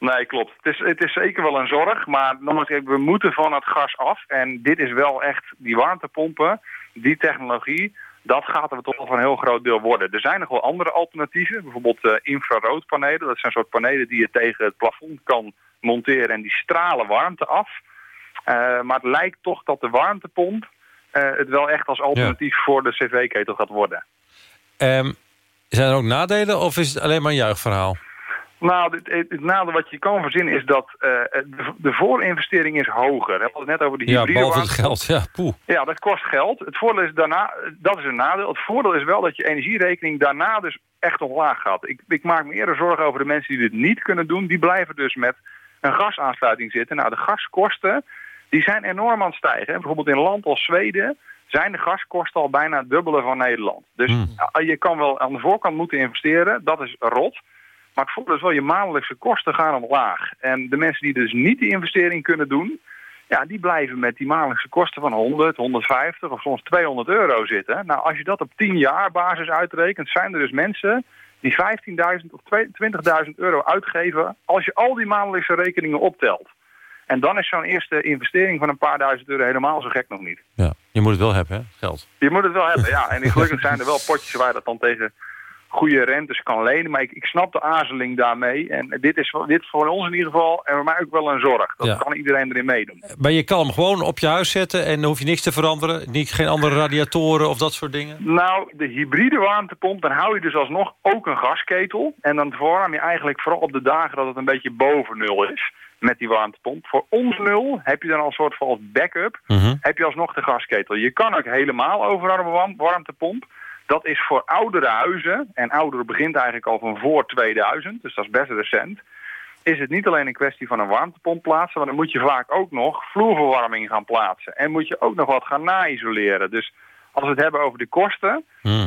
Nee, klopt. Het is, het is zeker wel een zorg, maar nogmaals, we moeten van het gas af. En dit is wel echt, die warmtepompen, die technologie, dat gaat er toch een heel groot deel worden. Er zijn nog wel andere alternatieven, bijvoorbeeld uh, infraroodpanelen. Dat zijn soort panelen die je tegen het plafond kan monteren en die stralen warmte af. Uh, maar het lijkt toch dat de warmtepomp uh, het wel echt als alternatief ja. voor de cv-ketel gaat worden. Um, zijn er ook nadelen of is het alleen maar een juichverhaal? Nou, het, het, het nadeel wat je kan verzinnen is dat uh, de, de, voorinvestering is hoger. We hadden het net over de hybride Ja, behalve het geld. Ja, poeh. ja, dat kost geld. Het voordeel is daarna, dat is een nadeel. Het voordeel is wel dat je energierekening daarna dus echt omlaag gaat. Ik, ik maak me eerder zorgen over de mensen die dit niet kunnen doen. Die blijven dus met een gasaansluiting zitten. Nou, de gaskosten die zijn enorm aan het stijgen. Bijvoorbeeld in een land als Zweden zijn de gaskosten al bijna het dubbele van Nederland. Dus Hmm. mm. je kan wel aan de voorkant moeten investeren. Dat is rot. Maar het voordeel is wel, je maandelijkse kosten gaan omlaag. En de mensen die dus niet die investering kunnen doen... ja, die blijven met die maandelijkse kosten van 100, 150 of soms 200 euro zitten. Nou, als je dat op 10 jaar basis uitrekent... zijn er dus mensen die 15.000 of 20.000 euro uitgeven... als je al die maandelijkse rekeningen optelt. En dan is zo'n eerste investering van een paar duizend euro helemaal zo gek nog niet. Ja, je moet het wel hebben, hè, geld. Je moet het wel hebben, ja. En gelukkig zijn er wel potjes waar je dat dan tegen goede rentes kan lenen. Maar ik, ik snap de aarzeling daarmee. En dit is, dit voor ons in ieder geval en voor mij ook wel een zorg. Dat Ja. kan iedereen erin meedoen. Maar je kan hem gewoon op je huis zetten en dan hoef je niks te veranderen. Niet, geen andere radiatoren of dat soort dingen. Nou, de hybride warmtepomp, dan hou je dus alsnog ook een gasketel. En dan verwarm je eigenlijk vooral op de dagen dat het een beetje boven nul is. Met die warmtepomp. Voor ons nul heb je dan al een soort van als backup. Mhm. Heb je alsnog de gasketel. Je kan ook helemaal warm- warmtepomp. Dat is voor oudere huizen. En ouder begint eigenlijk al van voor 2000. Dus dat is best recent. Is het niet alleen een kwestie van een warmtepomp plaatsen. Maar dan moet je vaak ook nog vloerverwarming gaan plaatsen. En moet je ook nog wat gaan na-isoleren. Dus als we het hebben over de kosten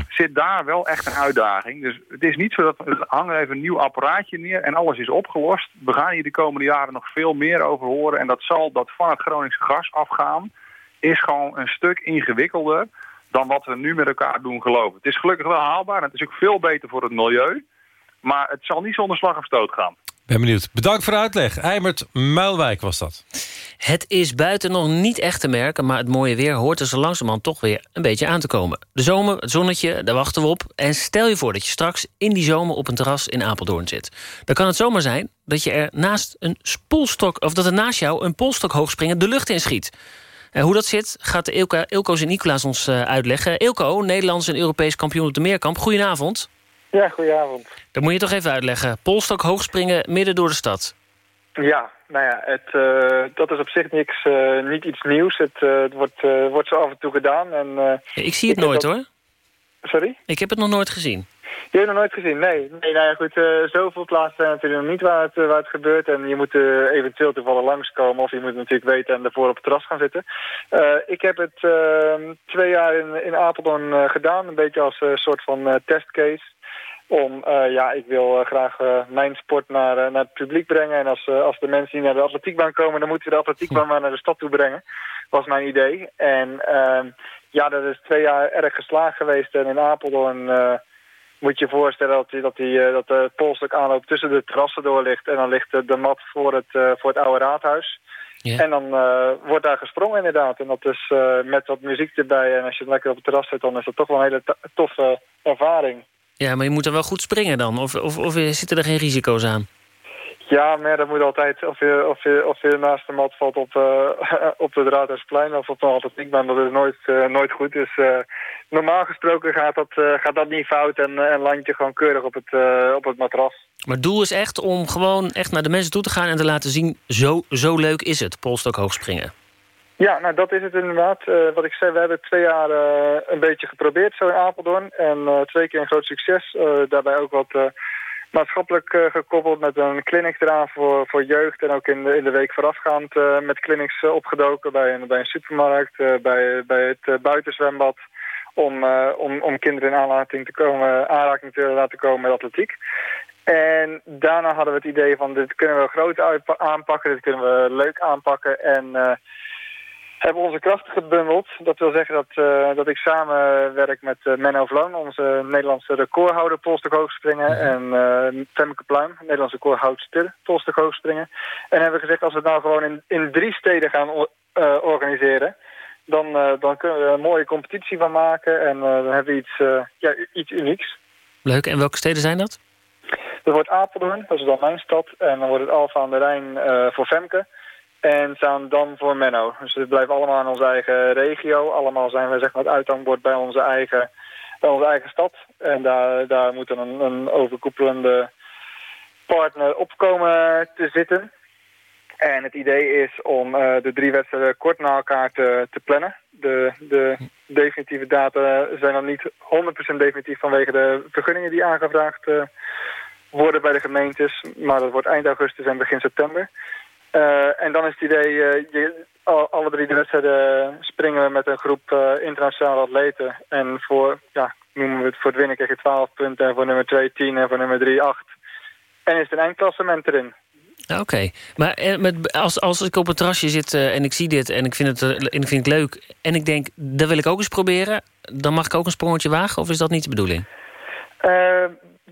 zit daar wel echt een uitdaging. Dus het is niet zo dat we hangen even een nieuw apparaatje neer en alles is opgelost. We gaan hier de komende jaren nog veel meer over horen. En dat zal dat van het Groningse gas afgaan, is gewoon een stuk ingewikkelder dan wat we nu met elkaar doen geloven. Het is gelukkig wel haalbaar en het is ook veel beter voor het milieu. Maar het zal niet zonder slag of stoot gaan. Ben benieuwd. Bedankt voor de uitleg. Eimert Muilwijk was dat. Het is buiten nog niet echt te merken... maar het mooie weer hoort er zo langzamerhand toch weer een beetje aan te komen. De zomer, het zonnetje, daar wachten we op. En stel je voor dat je straks in die zomer op een terras in Apeldoorn zit. Dan kan het zomaar zijn dat je er naast een spoelstok... of dat er naast jou een polstok hoogspringen de lucht inschiet. En hoe dat zit, gaat Ilko, Ilko Sint-Nicolaas ons eh, uitleggen. Ilko, Nederlands en Europees kampioen op de Meerkamp. Goedenavond. Ja, goedenavond. Dat moet je toch even uitleggen. Polstok hoogspringen midden door de stad. Ja, nou ja, het, uh, dat is op zich niks, uh, niet iets nieuws. Het, uh, het wordt, wordt zo af en toe gedaan. En, ik zie het ik nooit dat... hoor. Sorry? Ik heb het nog nooit gezien. Je hebt het nog nooit gezien? Nee. Nee, nou ja, goed. Uh, zoveel plaatsen zijn natuurlijk nog niet waar het, waar het gebeurt. En je moet uh, eventueel toevallig langskomen. Of je moet natuurlijk weten en ervoor op het terras gaan zitten. Ik heb het twee jaar in, in Apeldoorn gedaan. Een beetje als soort van testcase. Om, ja, ik wil graag mijn sport naar, naar het publiek brengen. En als, als de mensen die naar de atletiekbaan komen... dan moeten we de atletiekbaan maar naar de stad toe brengen. was mijn idee. En ja, dat is twee jaar erg geslaagd geweest. En in Apeldoorn moet je je voorstellen dat, die, dat, die, dat de polstok aanloop tussen de terrassen door ligt. En dan ligt de, de mat voor het, uh, voor het oude raadhuis. Ja. En dan uh, wordt daar gesprongen inderdaad. En dat is uh, met wat muziek erbij. En als je lekker op het terras zit, dan is dat toch wel een hele toffe ervaring. Ja, maar je moet er wel goed springen dan. Of, of, of zitten er geen risico's aan? Ja, maar dat moet altijd, of je, of je, of je naast de mat valt op, uh, op het Raadhuisplein of op een atletiekbaan, dat is nooit, uh, nooit goed. Dus uh, normaal gesproken gaat dat, gaat dat niet fout en, en land je gewoon keurig op het, op het matras. Maar het doel is echt om gewoon echt naar de mensen toe te gaan... en te laten zien, zo, zo leuk is het, polstok hoogspringen. Ja, nou dat is het inderdaad. Eh, wat ik zei, we hebben twee jaar eh, een beetje geprobeerd zo in Apeldoorn. En eh, twee keer een groot succes. Eh, daarbij ook wat eh, maatschappelijk eh, gekoppeld met een clinic eraan voor, voor jeugd. En ook in de, in de week voorafgaand eh, met clinics eh, opgedoken bij een, bij een supermarkt, bij, bij het buitenzwembad. Om, om, om kinderen in aanraking te, komen, aanraking te laten komen met atletiek. En daarna hadden we het idee van dit kunnen we groot aanpakken, dit kunnen we leuk aanpakken. En hebben onze krachten gebundeld. Dat wil zeggen dat, eh, dat ik samen werk met eh, Menno Vloon, onze Nederlandse recordhouder polstok hoogspringen. En eh Femke Pluim, Nederlandse recordhoudster polstok hoogspringen. En hebben we gezegd als we het nou gewoon in, in drie steden gaan organiseren... Dan, dan kunnen we er een mooie competitie van maken en dan hebben we iets, ja, iets unieks. Leuk, en welke steden zijn dat? Dat wordt Apeldoorn, dat is dan mijn stad. En dan wordt het Alfa aan de Rijn voor Femke. En Zaandam voor Menno. Dus het blijft allemaal in onze eigen regio. Allemaal zijn we zeg maar, het uithangbord bij onze eigen, bij onze eigen stad. En daar, daar moet dan een, een overkoepelende partner op komen te zitten. En het idee is om eh, de drie wedstrijden kort na elkaar te, plannen. De, de definitieve data zijn nog niet 100% definitief vanwege de vergunningen die aangevraagd eh, worden bij de gemeentes. Maar dat wordt eind augustus en begin september. Eh, en dan is het idee, eh, je, al, alle drie de wedstrijden springen we met een groep eh, internationale atleten. En voor, ja, noemen we het, voor het winnen krijg je 12 punten. En voor nummer 2 10 en voor nummer 3 8. En is er een eindklassement erin. Ja, Oké, maar met, als, als ik op het terrasje zit en ik zie dit en ik vind, het, en ik vind het leuk... en ik denk, dat wil ik ook eens proberen... dan mag ik ook een sprongetje wagen of is dat niet de bedoeling?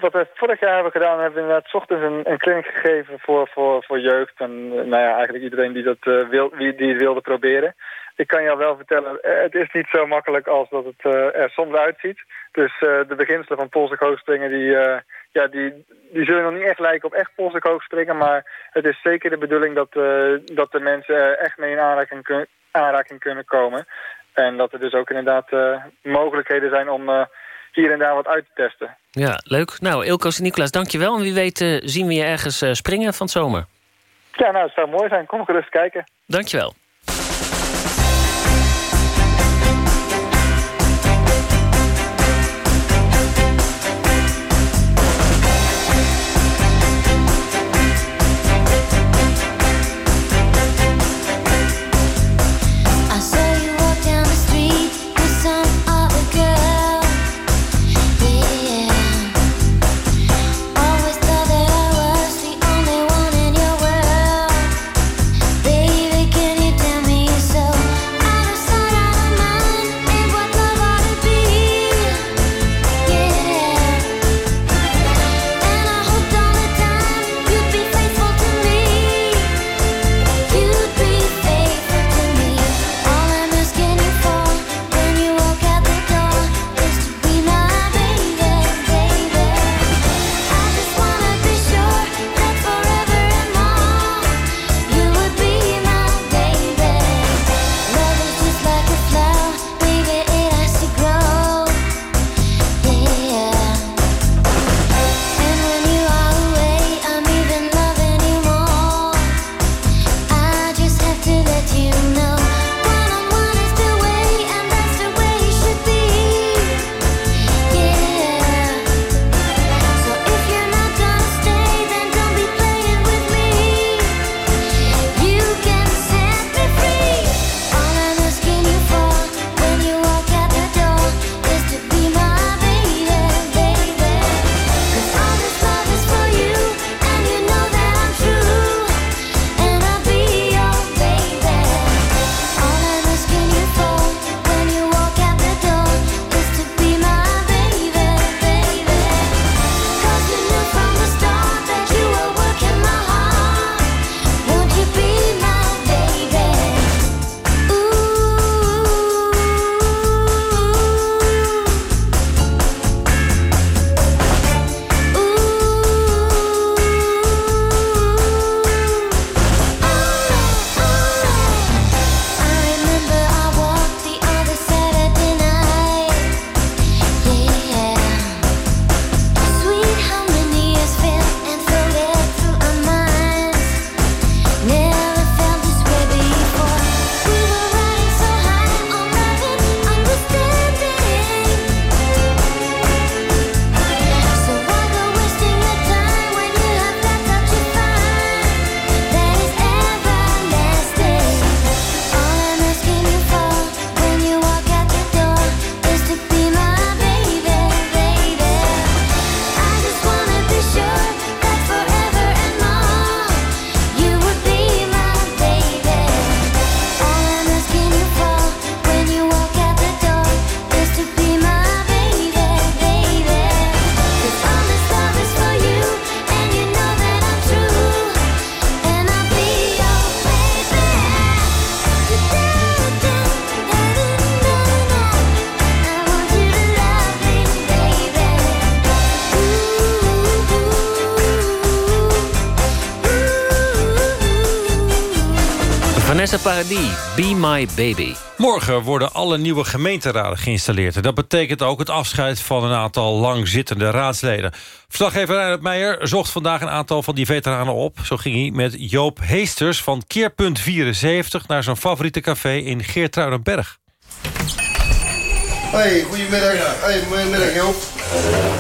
Wat we vorig jaar hebben gedaan, hebben we inderdaad ochtends een, een gegeven voor, voor, voor jeugd. En eh, nou ja, eigenlijk iedereen die, dat, eh, wil, die het wilde proberen. Ik kan jou wel vertellen, eh, het is niet zo makkelijk als dat het er soms uitziet. Dus de beginselen van polstok hoogspringen, die, ja, die, die zullen nog niet echt lijken op echt polstok hoogspringen. Maar het is zeker de bedoeling dat, dat de mensen echt mee in aanraking, aanraking kunnen komen. En dat er dus ook inderdaad mogelijkheden zijn om hier en daar wat uit te testen. Ja, leuk. Nou, Ilko Sint-Nicolaas, dankjewel. En wie weet eh, zien we je ergens eh, springen van het zomer. Ja, nou, het zou mooi zijn. Kom gerust kijken. Dankjewel. My Baby. Morgen worden alle nieuwe gemeenteraden geïnstalleerd. Dat betekent ook het afscheid van een aantal langzittende raadsleden. Verslaggever Reinhard Meijer zocht vandaag een aantal van die veteranen op. Zo ging hij met Joop Heesters van Keerpunt 74... naar zijn favoriete café in Geertruidenberg. Hey, goedemiddag. Hey, goedemiddag Joop.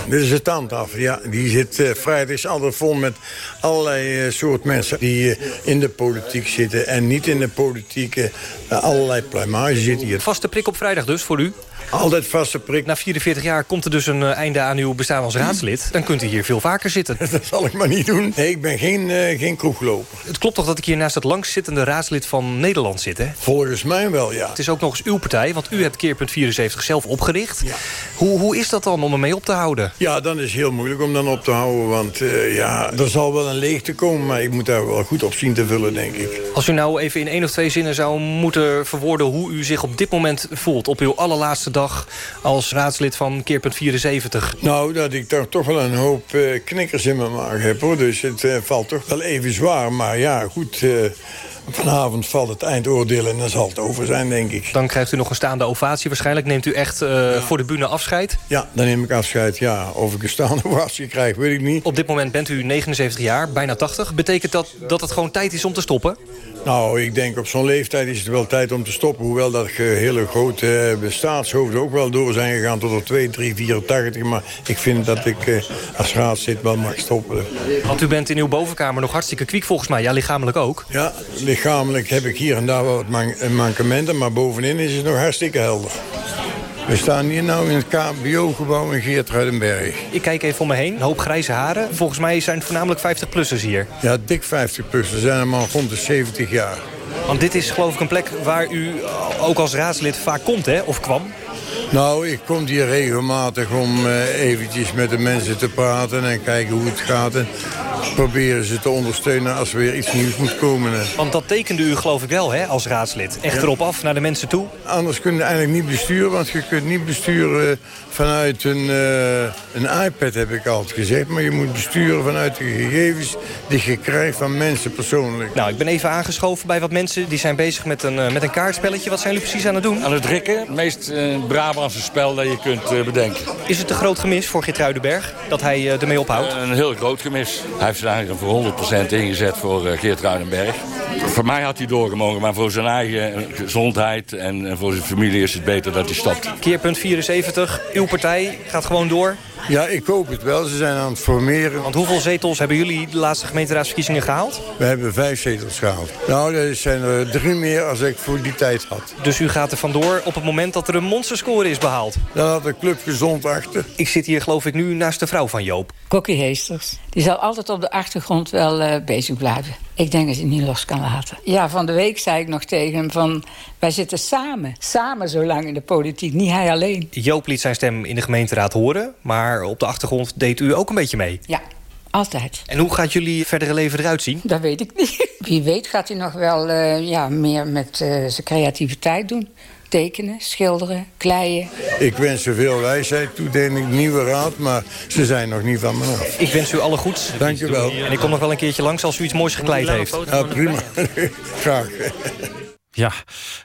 Dit is de tandtafel, ja. Die zit uh, vrijdag altijd vol met allerlei uh, soort mensen... die uh, in de politiek zitten en niet in de politiek. allerlei pluimage zit hier. Vaste prik op vrijdag dus voor u? Altijd vaste prik. Na 44 jaar komt er dus een einde aan uw bestaan als raadslid. Dan kunt u hier veel vaker zitten. Dat zal ik maar niet doen. Nee, ik ben geen, uh, geen kroegloper. Het klopt toch dat ik hier naast het langstzittende raadslid van Nederland zit, hè? Volgens mij wel, ja. Het is ook nog eens uw partij, want u hebt Keerpunt 74 zelf opgericht. Ja. Hoe, hoe is dat dan om ermee op te houden? Ja, dan is het heel moeilijk om dan op te houden. Want uh, ja, er zal wel een leegte komen, maar ik moet daar wel goed op zien te vullen, denk ik. Als u nou even in één of twee zinnen zou moeten verwoorden... hoe u zich op dit moment voelt, op uw allerlaatste dag als raadslid van Keerpunt 74? Nou, dat ik daar toch wel een hoop uh, knikkers in mijn maag heb, hoor. Dus het uh, valt toch wel even zwaar. Maar ja, goed... Vanavond valt het eindoordeel en dan zal het over zijn, denk ik. Dan krijgt u nog een staande ovatie waarschijnlijk. Neemt u echt uh, ja. voor de bühne afscheid? Ja, dan neem ik afscheid, ja. Of ik een staande ovatie krijg, weet ik niet. Op dit moment bent u 79 jaar, bijna 80. Betekent dat dat het gewoon tijd is om te stoppen? Nou, ik denk op zo'n leeftijd is het wel tijd om te stoppen. Hoewel dat hele grote uh, staatshoofden ook wel door zijn gegaan tot op 2, 3, 84. Maar ik vind dat ik uh, als raadslid wel mag stoppen. Want u bent in uw bovenkamer nog hartstikke kwiek volgens mij. Ja, lichamelijk ook. Ja, lichamelijk heb ik hier en daar wat man mankementen. Maar bovenin is het nog hartstikke helder. We staan hier nou in het KBO-gebouw in Geertruidenberg. Ik kijk even om me heen. Een hoop grijze haren. Volgens mij zijn het voornamelijk 50-plussers hier. Ja, dik 50-plussers. zijn allemaal rond de 70 jaar. Want dit is geloof ik een plek waar u ook als raadslid vaak komt, hè? Of kwam? Nou, ik kom hier regelmatig om uh, eventjes met de mensen te praten... en kijken hoe het gaat. En proberen ze te ondersteunen als er weer iets nieuws moet komen. Want dat tekende u geloof ik wel, hè, als raadslid. Echt ja. erop af, naar de mensen toe. Anders kun je eigenlijk niet besturen, want je kunt niet besturen vanuit een, uh, een iPad, heb ik altijd gezegd. Maar je moet besturen vanuit de gegevens die je krijgt van mensen persoonlijk. Nou, ik ben even aangeschoven bij wat mensen die zijn bezig met een, uh, met een kaartspelletje. Wat zijn jullie precies aan het doen? Aan het rikken. Het meest uh, Brabantse spel dat je kunt uh, bedenken. Is het een groot gemis voor Geertruidenberg dat hij uh, ermee ophoudt? een heel groot gemis. Hij heeft zich eigenlijk voor 100% ingezet voor Geertruidenberg. Voor mij had hij doorgemogen, maar voor zijn eigen gezondheid en voor zijn familie is het beter dat hij stopt. Keerpunt 74, uw partij gaat gewoon door? Ja, ik hoop het wel. Ze zijn aan het formeren. Want hoeveel zetels hebben jullie de laatste gemeenteraadsverkiezingen gehaald? We hebben vijf zetels gehaald. Nou, er zijn er drie meer als ik voor die tijd had. Dus u gaat er vandoor op het moment dat er een monsterscore is behaald? Dan had de club gezond achter. Ik zit hier geloof ik nu naast de vrouw van Joop. Kokkie Heesters. Die zal altijd op de achtergrond wel uh, bezig blijven. Ik denk dat hij het niet los kan laten. Ja, van de week zei ik nog tegen hem van... wij zitten samen, samen zo lang in de politiek, niet hij alleen. Joop liet zijn stem in de gemeenteraad horen... maar op de achtergrond deed u ook een beetje mee. Ja, altijd. En hoe gaat jullie verdere leven eruit zien? Dat weet ik niet. Wie weet gaat hij nog wel uh, ja, meer met uh, zijn creativiteit doen tekenen, schilderen, kleien. Ik wens ze veel wijsheid toe, denk ik, nieuwe raad, maar ze zijn nog niet van me af. Ik wens u alle goeds. Dank je wel. En ik kom nog wel een keertje langs als u iets moois gekleid heeft. Ja, prima. Graag. Ja,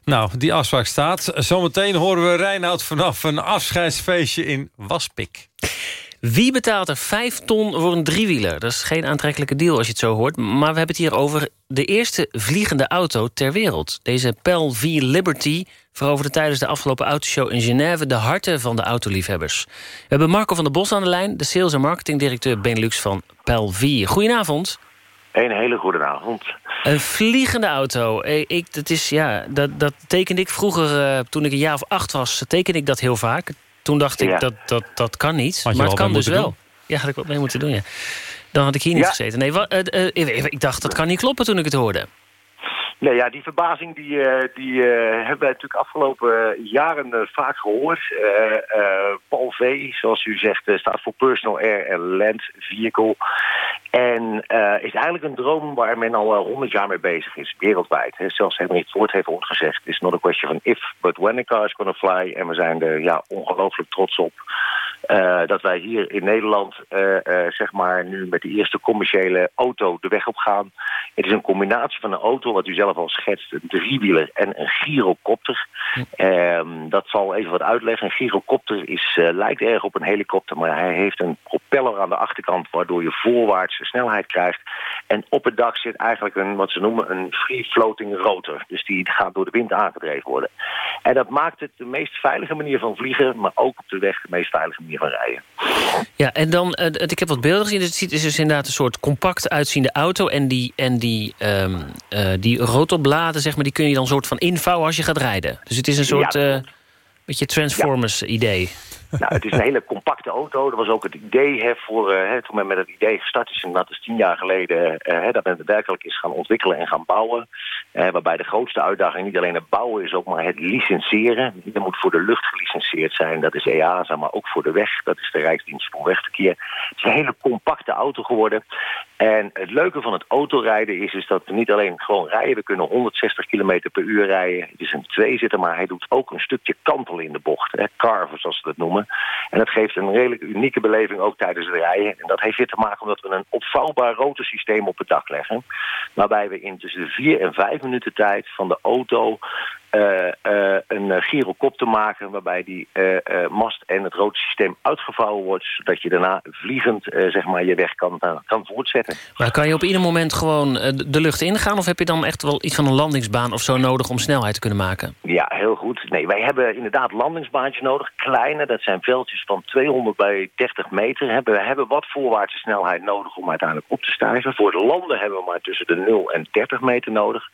nou, die afspraak staat. Zometeen horen we Reinoud vanaf een afscheidsfeestje in Waspik. Wie betaalt er 5 ton voor een driewieler? Dat is geen aantrekkelijke deal als je het zo hoort. Maar we hebben het hier over de eerste vliegende auto ter wereld. Deze Pel V Liberty veroverde tijdens de afgelopen autoshow in Genève... de harten van de autoliefhebbers. We hebben Marco van der Bos aan de lijn... de sales- en marketingdirecteur Benelux van Pel V. Goedenavond. Een hele goede avond. Een vliegende auto. Ik, dat, is, ja, dat, dat tekende ik vroeger, uh, toen ik een jaar of acht was... tekende ik dat heel vaak. Toen dacht ik, ja. dat, dat, dat kan niet. Had maar het kan dus wel. Doen? Ja, had ik wat mee moeten doen, ja. Dan had ik hier niet Ja. gezeten. Nee, wa- uh, uh, ik dacht, dat kan niet kloppen toen ik het hoorde. Nee, ja, die verbazing die, eh, die eh, hebben wij natuurlijk afgelopen jaren eh, vaak gehoord. Eh, eh, Paul V, zoals u zegt, staat voor Personal Air and Land Vehicle. En is eigenlijk een droom waar men al honderd jaar mee bezig is, wereldwijd. Hè. Zelfs Henry Ford heeft ooit gezegd, it's not a question van if, but when a car is gonna fly. En we zijn er ja, ongelooflijk trots op. Eh, dat wij hier in Nederland eh, eh, zeg maar nu met de eerste commerciële auto de weg op gaan. Het is een combinatie van een auto, wat u zelf al schetst, een driewieler en een gyrocopter. Ehm, dat zal even wat uitleggen. Een gyrocopter is, lijkt erg op een helikopter, maar hij heeft een propeller aan de achterkant waardoor je voorwaarts snelheid krijgt. En op het dak zit eigenlijk een, wat ze noemen, een free floating rotor. Dus die gaat door de wind aangedreven worden. En dat maakt het de meest veilige manier van vliegen, maar ook op de weg de meest veilige manier van rijden. Ja, en dan, eh, het- ik heb wat beelden gezien. Het ziet- is dus inderdaad een soort compact uitziende auto. En die, en die, ehm eh, die rotorbladen, zeg maar, die kun je dan soort van invouwen als je gaat rijden. Dus het is een soort Ja, eh beetje Transformers-idee. Nou, het is een hele compacte auto. Dat was ook het idee hè, voor, eh, toen men met het idee gestart is, en dat is tien jaar geleden, eh, hè, dat men het werkelijk is gaan ontwikkelen en gaan bouwen. Eh, waarbij de grootste uitdaging niet alleen het bouwen is, ook maar het licenseren. Er moet voor de lucht gelicenseerd zijn, dat is EASA, maar ook voor de weg, dat is de Rijksdienst voor Wegverkeer. Het is een hele compacte auto geworden. En het leuke van het autorijden is, is dat we niet alleen gewoon rijden, we kunnen 160 km per uur rijden. Het is een tweezitter, maar hij doet ook een stukje kantelen in de bocht. Hè, carven, zoals ze dat En dat geeft een redelijk unieke beleving ook tijdens het rijden. En dat heeft weer te maken omdat we een opvouwbaar rotorsysteem op het dak leggen. Waarbij we in tussen de vier en vijf minuten tijd van de auto eh, eh, een eh, gyrocopter maken... waarbij die mast en het rotorsysteem uitgevouwen wordt... zodat je daarna vliegend zeg maar, je weg kan, kan voortzetten. Maar kan je op ieder moment gewoon de lucht ingaan... of heb je dan echt wel iets van een landingsbaan of zo nodig... om snelheid te kunnen maken? Ja, heel goed. Nee, wij hebben inderdaad landingsbaantjes nodig. Kleine, dat zijn veldjes van 200 bij 30 meter. Hebben, we hebben wat voorwaartse snelheid nodig om uiteindelijk op te stijgen. Voor het landen hebben we maar tussen de 0 en 30 meter nodig.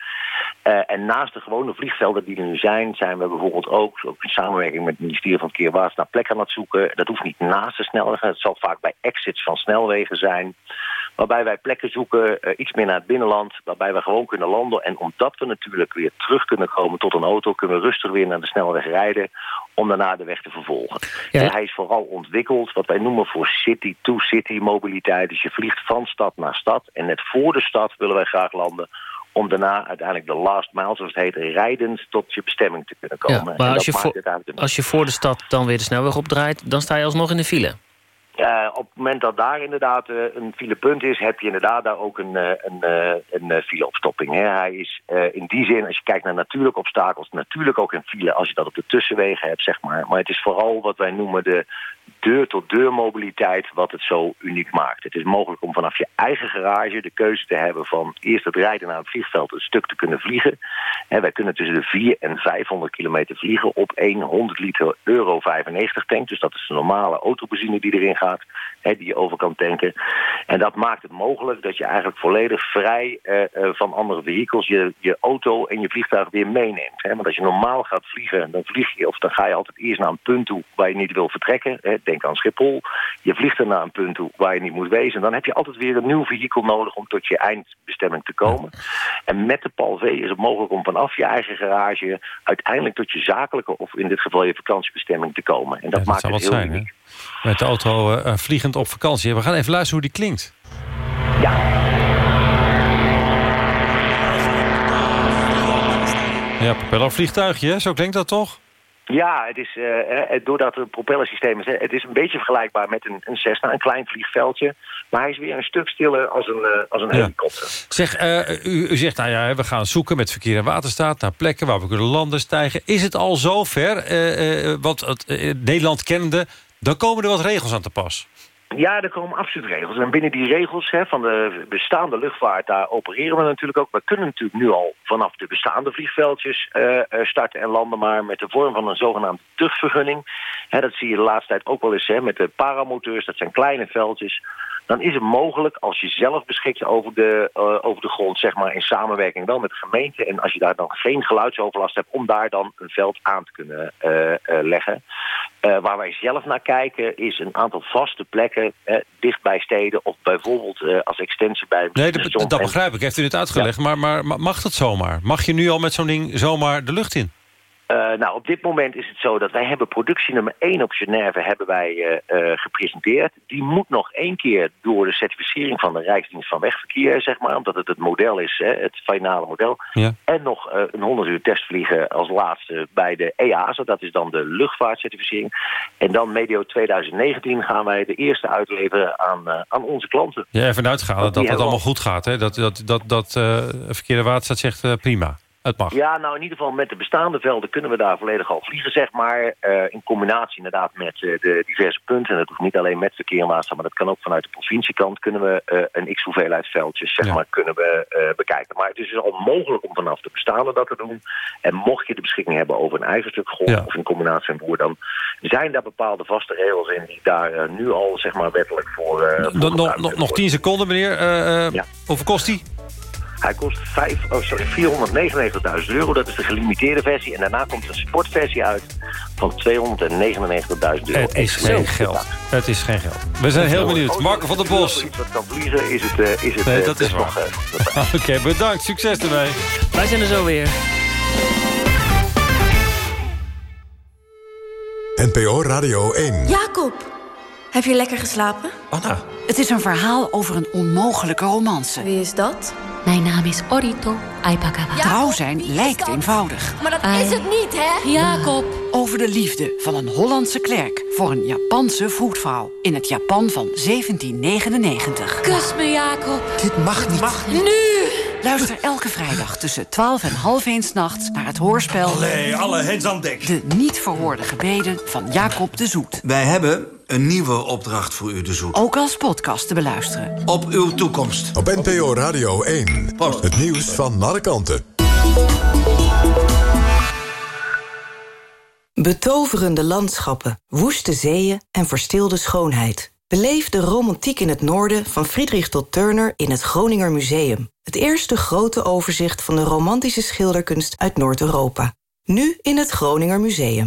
En naast de gewone vliegvelden die er nu zijn... zijn we bijvoorbeeld ook, ook in samenwerking met het ministerie van Verkeer naar plekken aan het zoeken. Dat hoeft niet naast de snelwegen. Het zal vaak bij exits van snelwegen zijn. Waarbij wij plekken zoeken, eh, iets meer naar het binnenland... waarbij we gewoon kunnen landen. En omdat we natuurlijk weer terug kunnen komen tot een auto... kunnen we rustig weer naar de snelweg rijden... om daarna de weg te vervolgen. Ja. En hij is vooral ontwikkeld wat wij noemen voor city-to-city mobiliteit. Dus je vliegt van stad naar stad. En net voor de stad willen wij graag landen om daarna uiteindelijk de last mile, zoals het heet, rijdend tot je bestemming te kunnen komen. Ja, maar als je, voor, als je voor de stad dan weer de snelweg opdraait... dan sta je alsnog in de file. Eh, op het moment dat daar inderdaad eh, een filepunt is, heb je inderdaad daar ook een, eh, een, een fileopstopping. Hè. Hij is in die zin, als je kijkt naar natuurlijke obstakels, natuurlijk ook een file als je dat op de tussenwegen hebt, zeg maar. Maar het is vooral wat wij noemen de deur-tot-deur mobiliteit wat het zo uniek maakt. Het is mogelijk om vanaf je eigen garage de keuze te hebben van eerst het rijden naar het vliegveld een stuk te kunnen vliegen. Wij kunnen tussen de 4 en 500 kilometer vliegen op één 100 liter euro 95 tank. Dus dat is de normale autobenzine die erin gaat, staat hè, die je over kan tanken. En dat maakt het mogelijk dat je eigenlijk volledig vrij eh, eh, van andere vehikels je, je auto en je vliegtuig weer meeneemt. Hè. Want als je normaal gaat vliegen, dan vlieg je of dan ga je altijd eerst naar een punt toe waar je niet wil vertrekken. Hè. Denk aan Schiphol. Je vliegt dan naar een punt toe waar je niet moet wezen. En dan heb je altijd weer een nieuw vehikel nodig om tot je eindbestemming te komen. En met de Pal V is het mogelijk om vanaf je eigen garage uiteindelijk tot je zakelijke of in dit geval je vakantiebestemming te komen. En dat, Dat maakt het heel zijn, hè? uniek. Met de auto eh, eh, op vakantie. We gaan even luisteren hoe die klinkt. Ja, propellervliegtuigje, hè? zo klinkt dat toch? Ja, het is, eh, doordat het een propellersysteem is, het is een beetje vergelijkbaar met een, een Cessna, een klein vliegveldje. Maar hij is weer een stuk stiller als een, eh, als een Ja. helikopter. Zeg, eh, u, u zegt, nou ja, we gaan zoeken met verkeer en waterstaat... naar plekken waar we kunnen landen, stijgen. Is het al zover? Het, eh, Nederland kennende, dan komen er wat regels aan te pas. Ja, er komen absoluut regels. En binnen die regels hè, van de bestaande luchtvaart, daar opereren we natuurlijk ook. We kunnen natuurlijk nu al vanaf de bestaande vliegveldjes eh, eh, starten en landen, maar met de vorm van een zogenaamde tuchtvergunning. Hè, dat zie je de laatste tijd ook wel eens hè, met de paramoteurs, dat zijn kleine veldjes. Dan is het mogelijk als je zelf beschikt over de, eh, over de grond, zeg maar in samenwerking wel met de gemeente. En als je daar dan geen geluidsoverlast hebt, om daar dan een veld aan te kunnen leggen. Eh, waar wij zelf naar kijken is een aantal vaste plekken eh, dicht bij steden of bijvoorbeeld eh, als extensie bij Nee, dat, dat begrijp ik. Heeft u het uitgelegd. Maar, maar ma- mag dat zomaar? Mag je nu al met zo'n ding zomaar de lucht in? Eh, nou, op dit moment is het zo dat wij hebben productie nummer 1 op Genève hebben wij eh, eh, gepresenteerd. Die moet nog één keer door de certificering van de Rijksdienst van Wegverkeer, zeg maar, omdat het het model is, hè, het finale model. Ja. En nog een 100 uur testvliegen als laatste bij de EASA, dat is dan de luchtvaartcertificering. En dan medio 2019 gaan wij de eerste uitleveren aan, aan onze klanten. Ja, even uitgaan dat dat hebben allemaal goed gaat. Hè? Dat, dat, dat, dat eh, verkeerde waterstaat zegt prima. Het mag. Ja, nou in ieder geval met de bestaande velden kunnen we daar volledig al vliegen, zeg maar. Eh, in combinatie inderdaad met eh, de diverse punten. En dat hoeft niet alleen met verkeermaatschap, maar dat kan ook vanuit de provinciekant. Kunnen we eh, een x-hoeveelheid veldjes, zeg maar, kunnen we bekijken. Maar het is dus al mogelijk om vanaf de bestaande dat te doen. En mocht je de beschikking hebben over een eigen stuk grond Ja. of in combinatie met boer, dan zijn daar bepaalde vaste regels in die daar nu al, zeg maar, wettelijk voor... voor Nog, 10 seconden, meneer. Eh, Hoeveel kost die? Hij kost vijf, oh sorry, 499.000 euro. Dat is de gelimiteerde versie. En daarna komt een sportversie uit van 299.000 euro. Het is geen geld. Het is geen geld. We zijn heel benieuwd. Marco van der Bos. Iets wat kan vliegen is het, eh, is het Nee, eh, dat is nog, waar. eh, Oké, bedankt. Succes ermee. Wij zijn er zo weer. NPO Radio 1. Jacob, heb je lekker geslapen? Anna. Het is een verhaal over een onmogelijke romance. Wie is dat? Mijn naam is Orito Aipakawa. Trouw zijn lijkt eenvoudig. Maar dat is het niet, hè? Jacob. Over de liefde van een Hollandse klerk voor een Japanse voetvrouw. In het Japan van 1799. Kus me, Jacob. Dit mag niet. Mag Nu! Luister elke vrijdag tussen 12 en half 1 nachts naar het hoorspel... Allee, alle hens aan dek. De niet verhoorde gebeden van Jacob de Zoet. Wij hebben een nieuwe opdracht voor u de zoek. Ook als podcast te beluisteren. Op uw toekomst. Op NPO Radio 1. Het nieuws van alle kanten. Betoverende landschappen, woeste zeeën en verstilde schoonheid. Beleef de romantiek in het noorden van Friedrich tot Turner in het Groninger Museum. Het eerste grote overzicht van de romantische schilderkunst uit Noord-Europa. Nu in het Groninger Museum.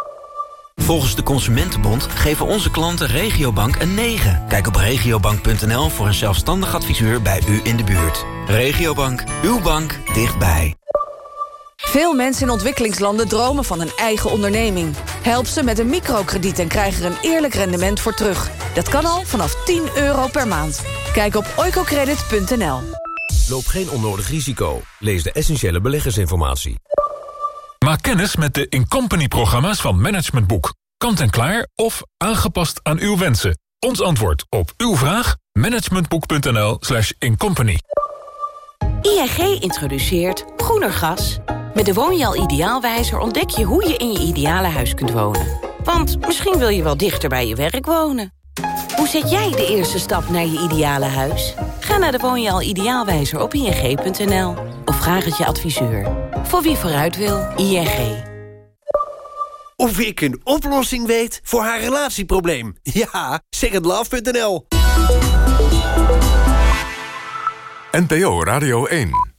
Volgens de Consumentenbond geven onze klanten Regiobank een 9. Kijk op regiobank.nl voor een zelfstandig adviseur bij u in de buurt. Regiobank, uw bank dichtbij. Veel mensen in ontwikkelingslanden dromen van een eigen onderneming. Help ze met een microkrediet en krijg er een eerlijk rendement voor terug. Dat kan al vanaf 10 euro per maand. Kijk op oicocredit.nl. Loop geen onnodig risico. Lees de essentiële beleggersinformatie. Maak kennis met de Incompany-programma's van Management Boek. Kant en klaar of aangepast aan uw wensen. Ons antwoord op uw vraag? managementboek.nl slash incompany. ING introduceert groener gas. Met de Woonjaal Ideaalwijzer ontdek je hoe je in je ideale huis kunt wonen. Want misschien wil je wel dichter bij je werk wonen. Hoe zet jij de eerste stap naar je ideale huis? Ga naar de Woonjaal Ideaalwijzer op ing.nl. Of vraag het je adviseur. Voor wie vooruit wil, ING. Of ik een oplossing weet voor haar relatieprobleem. Ja, secondlove.nl NPO Radio 1.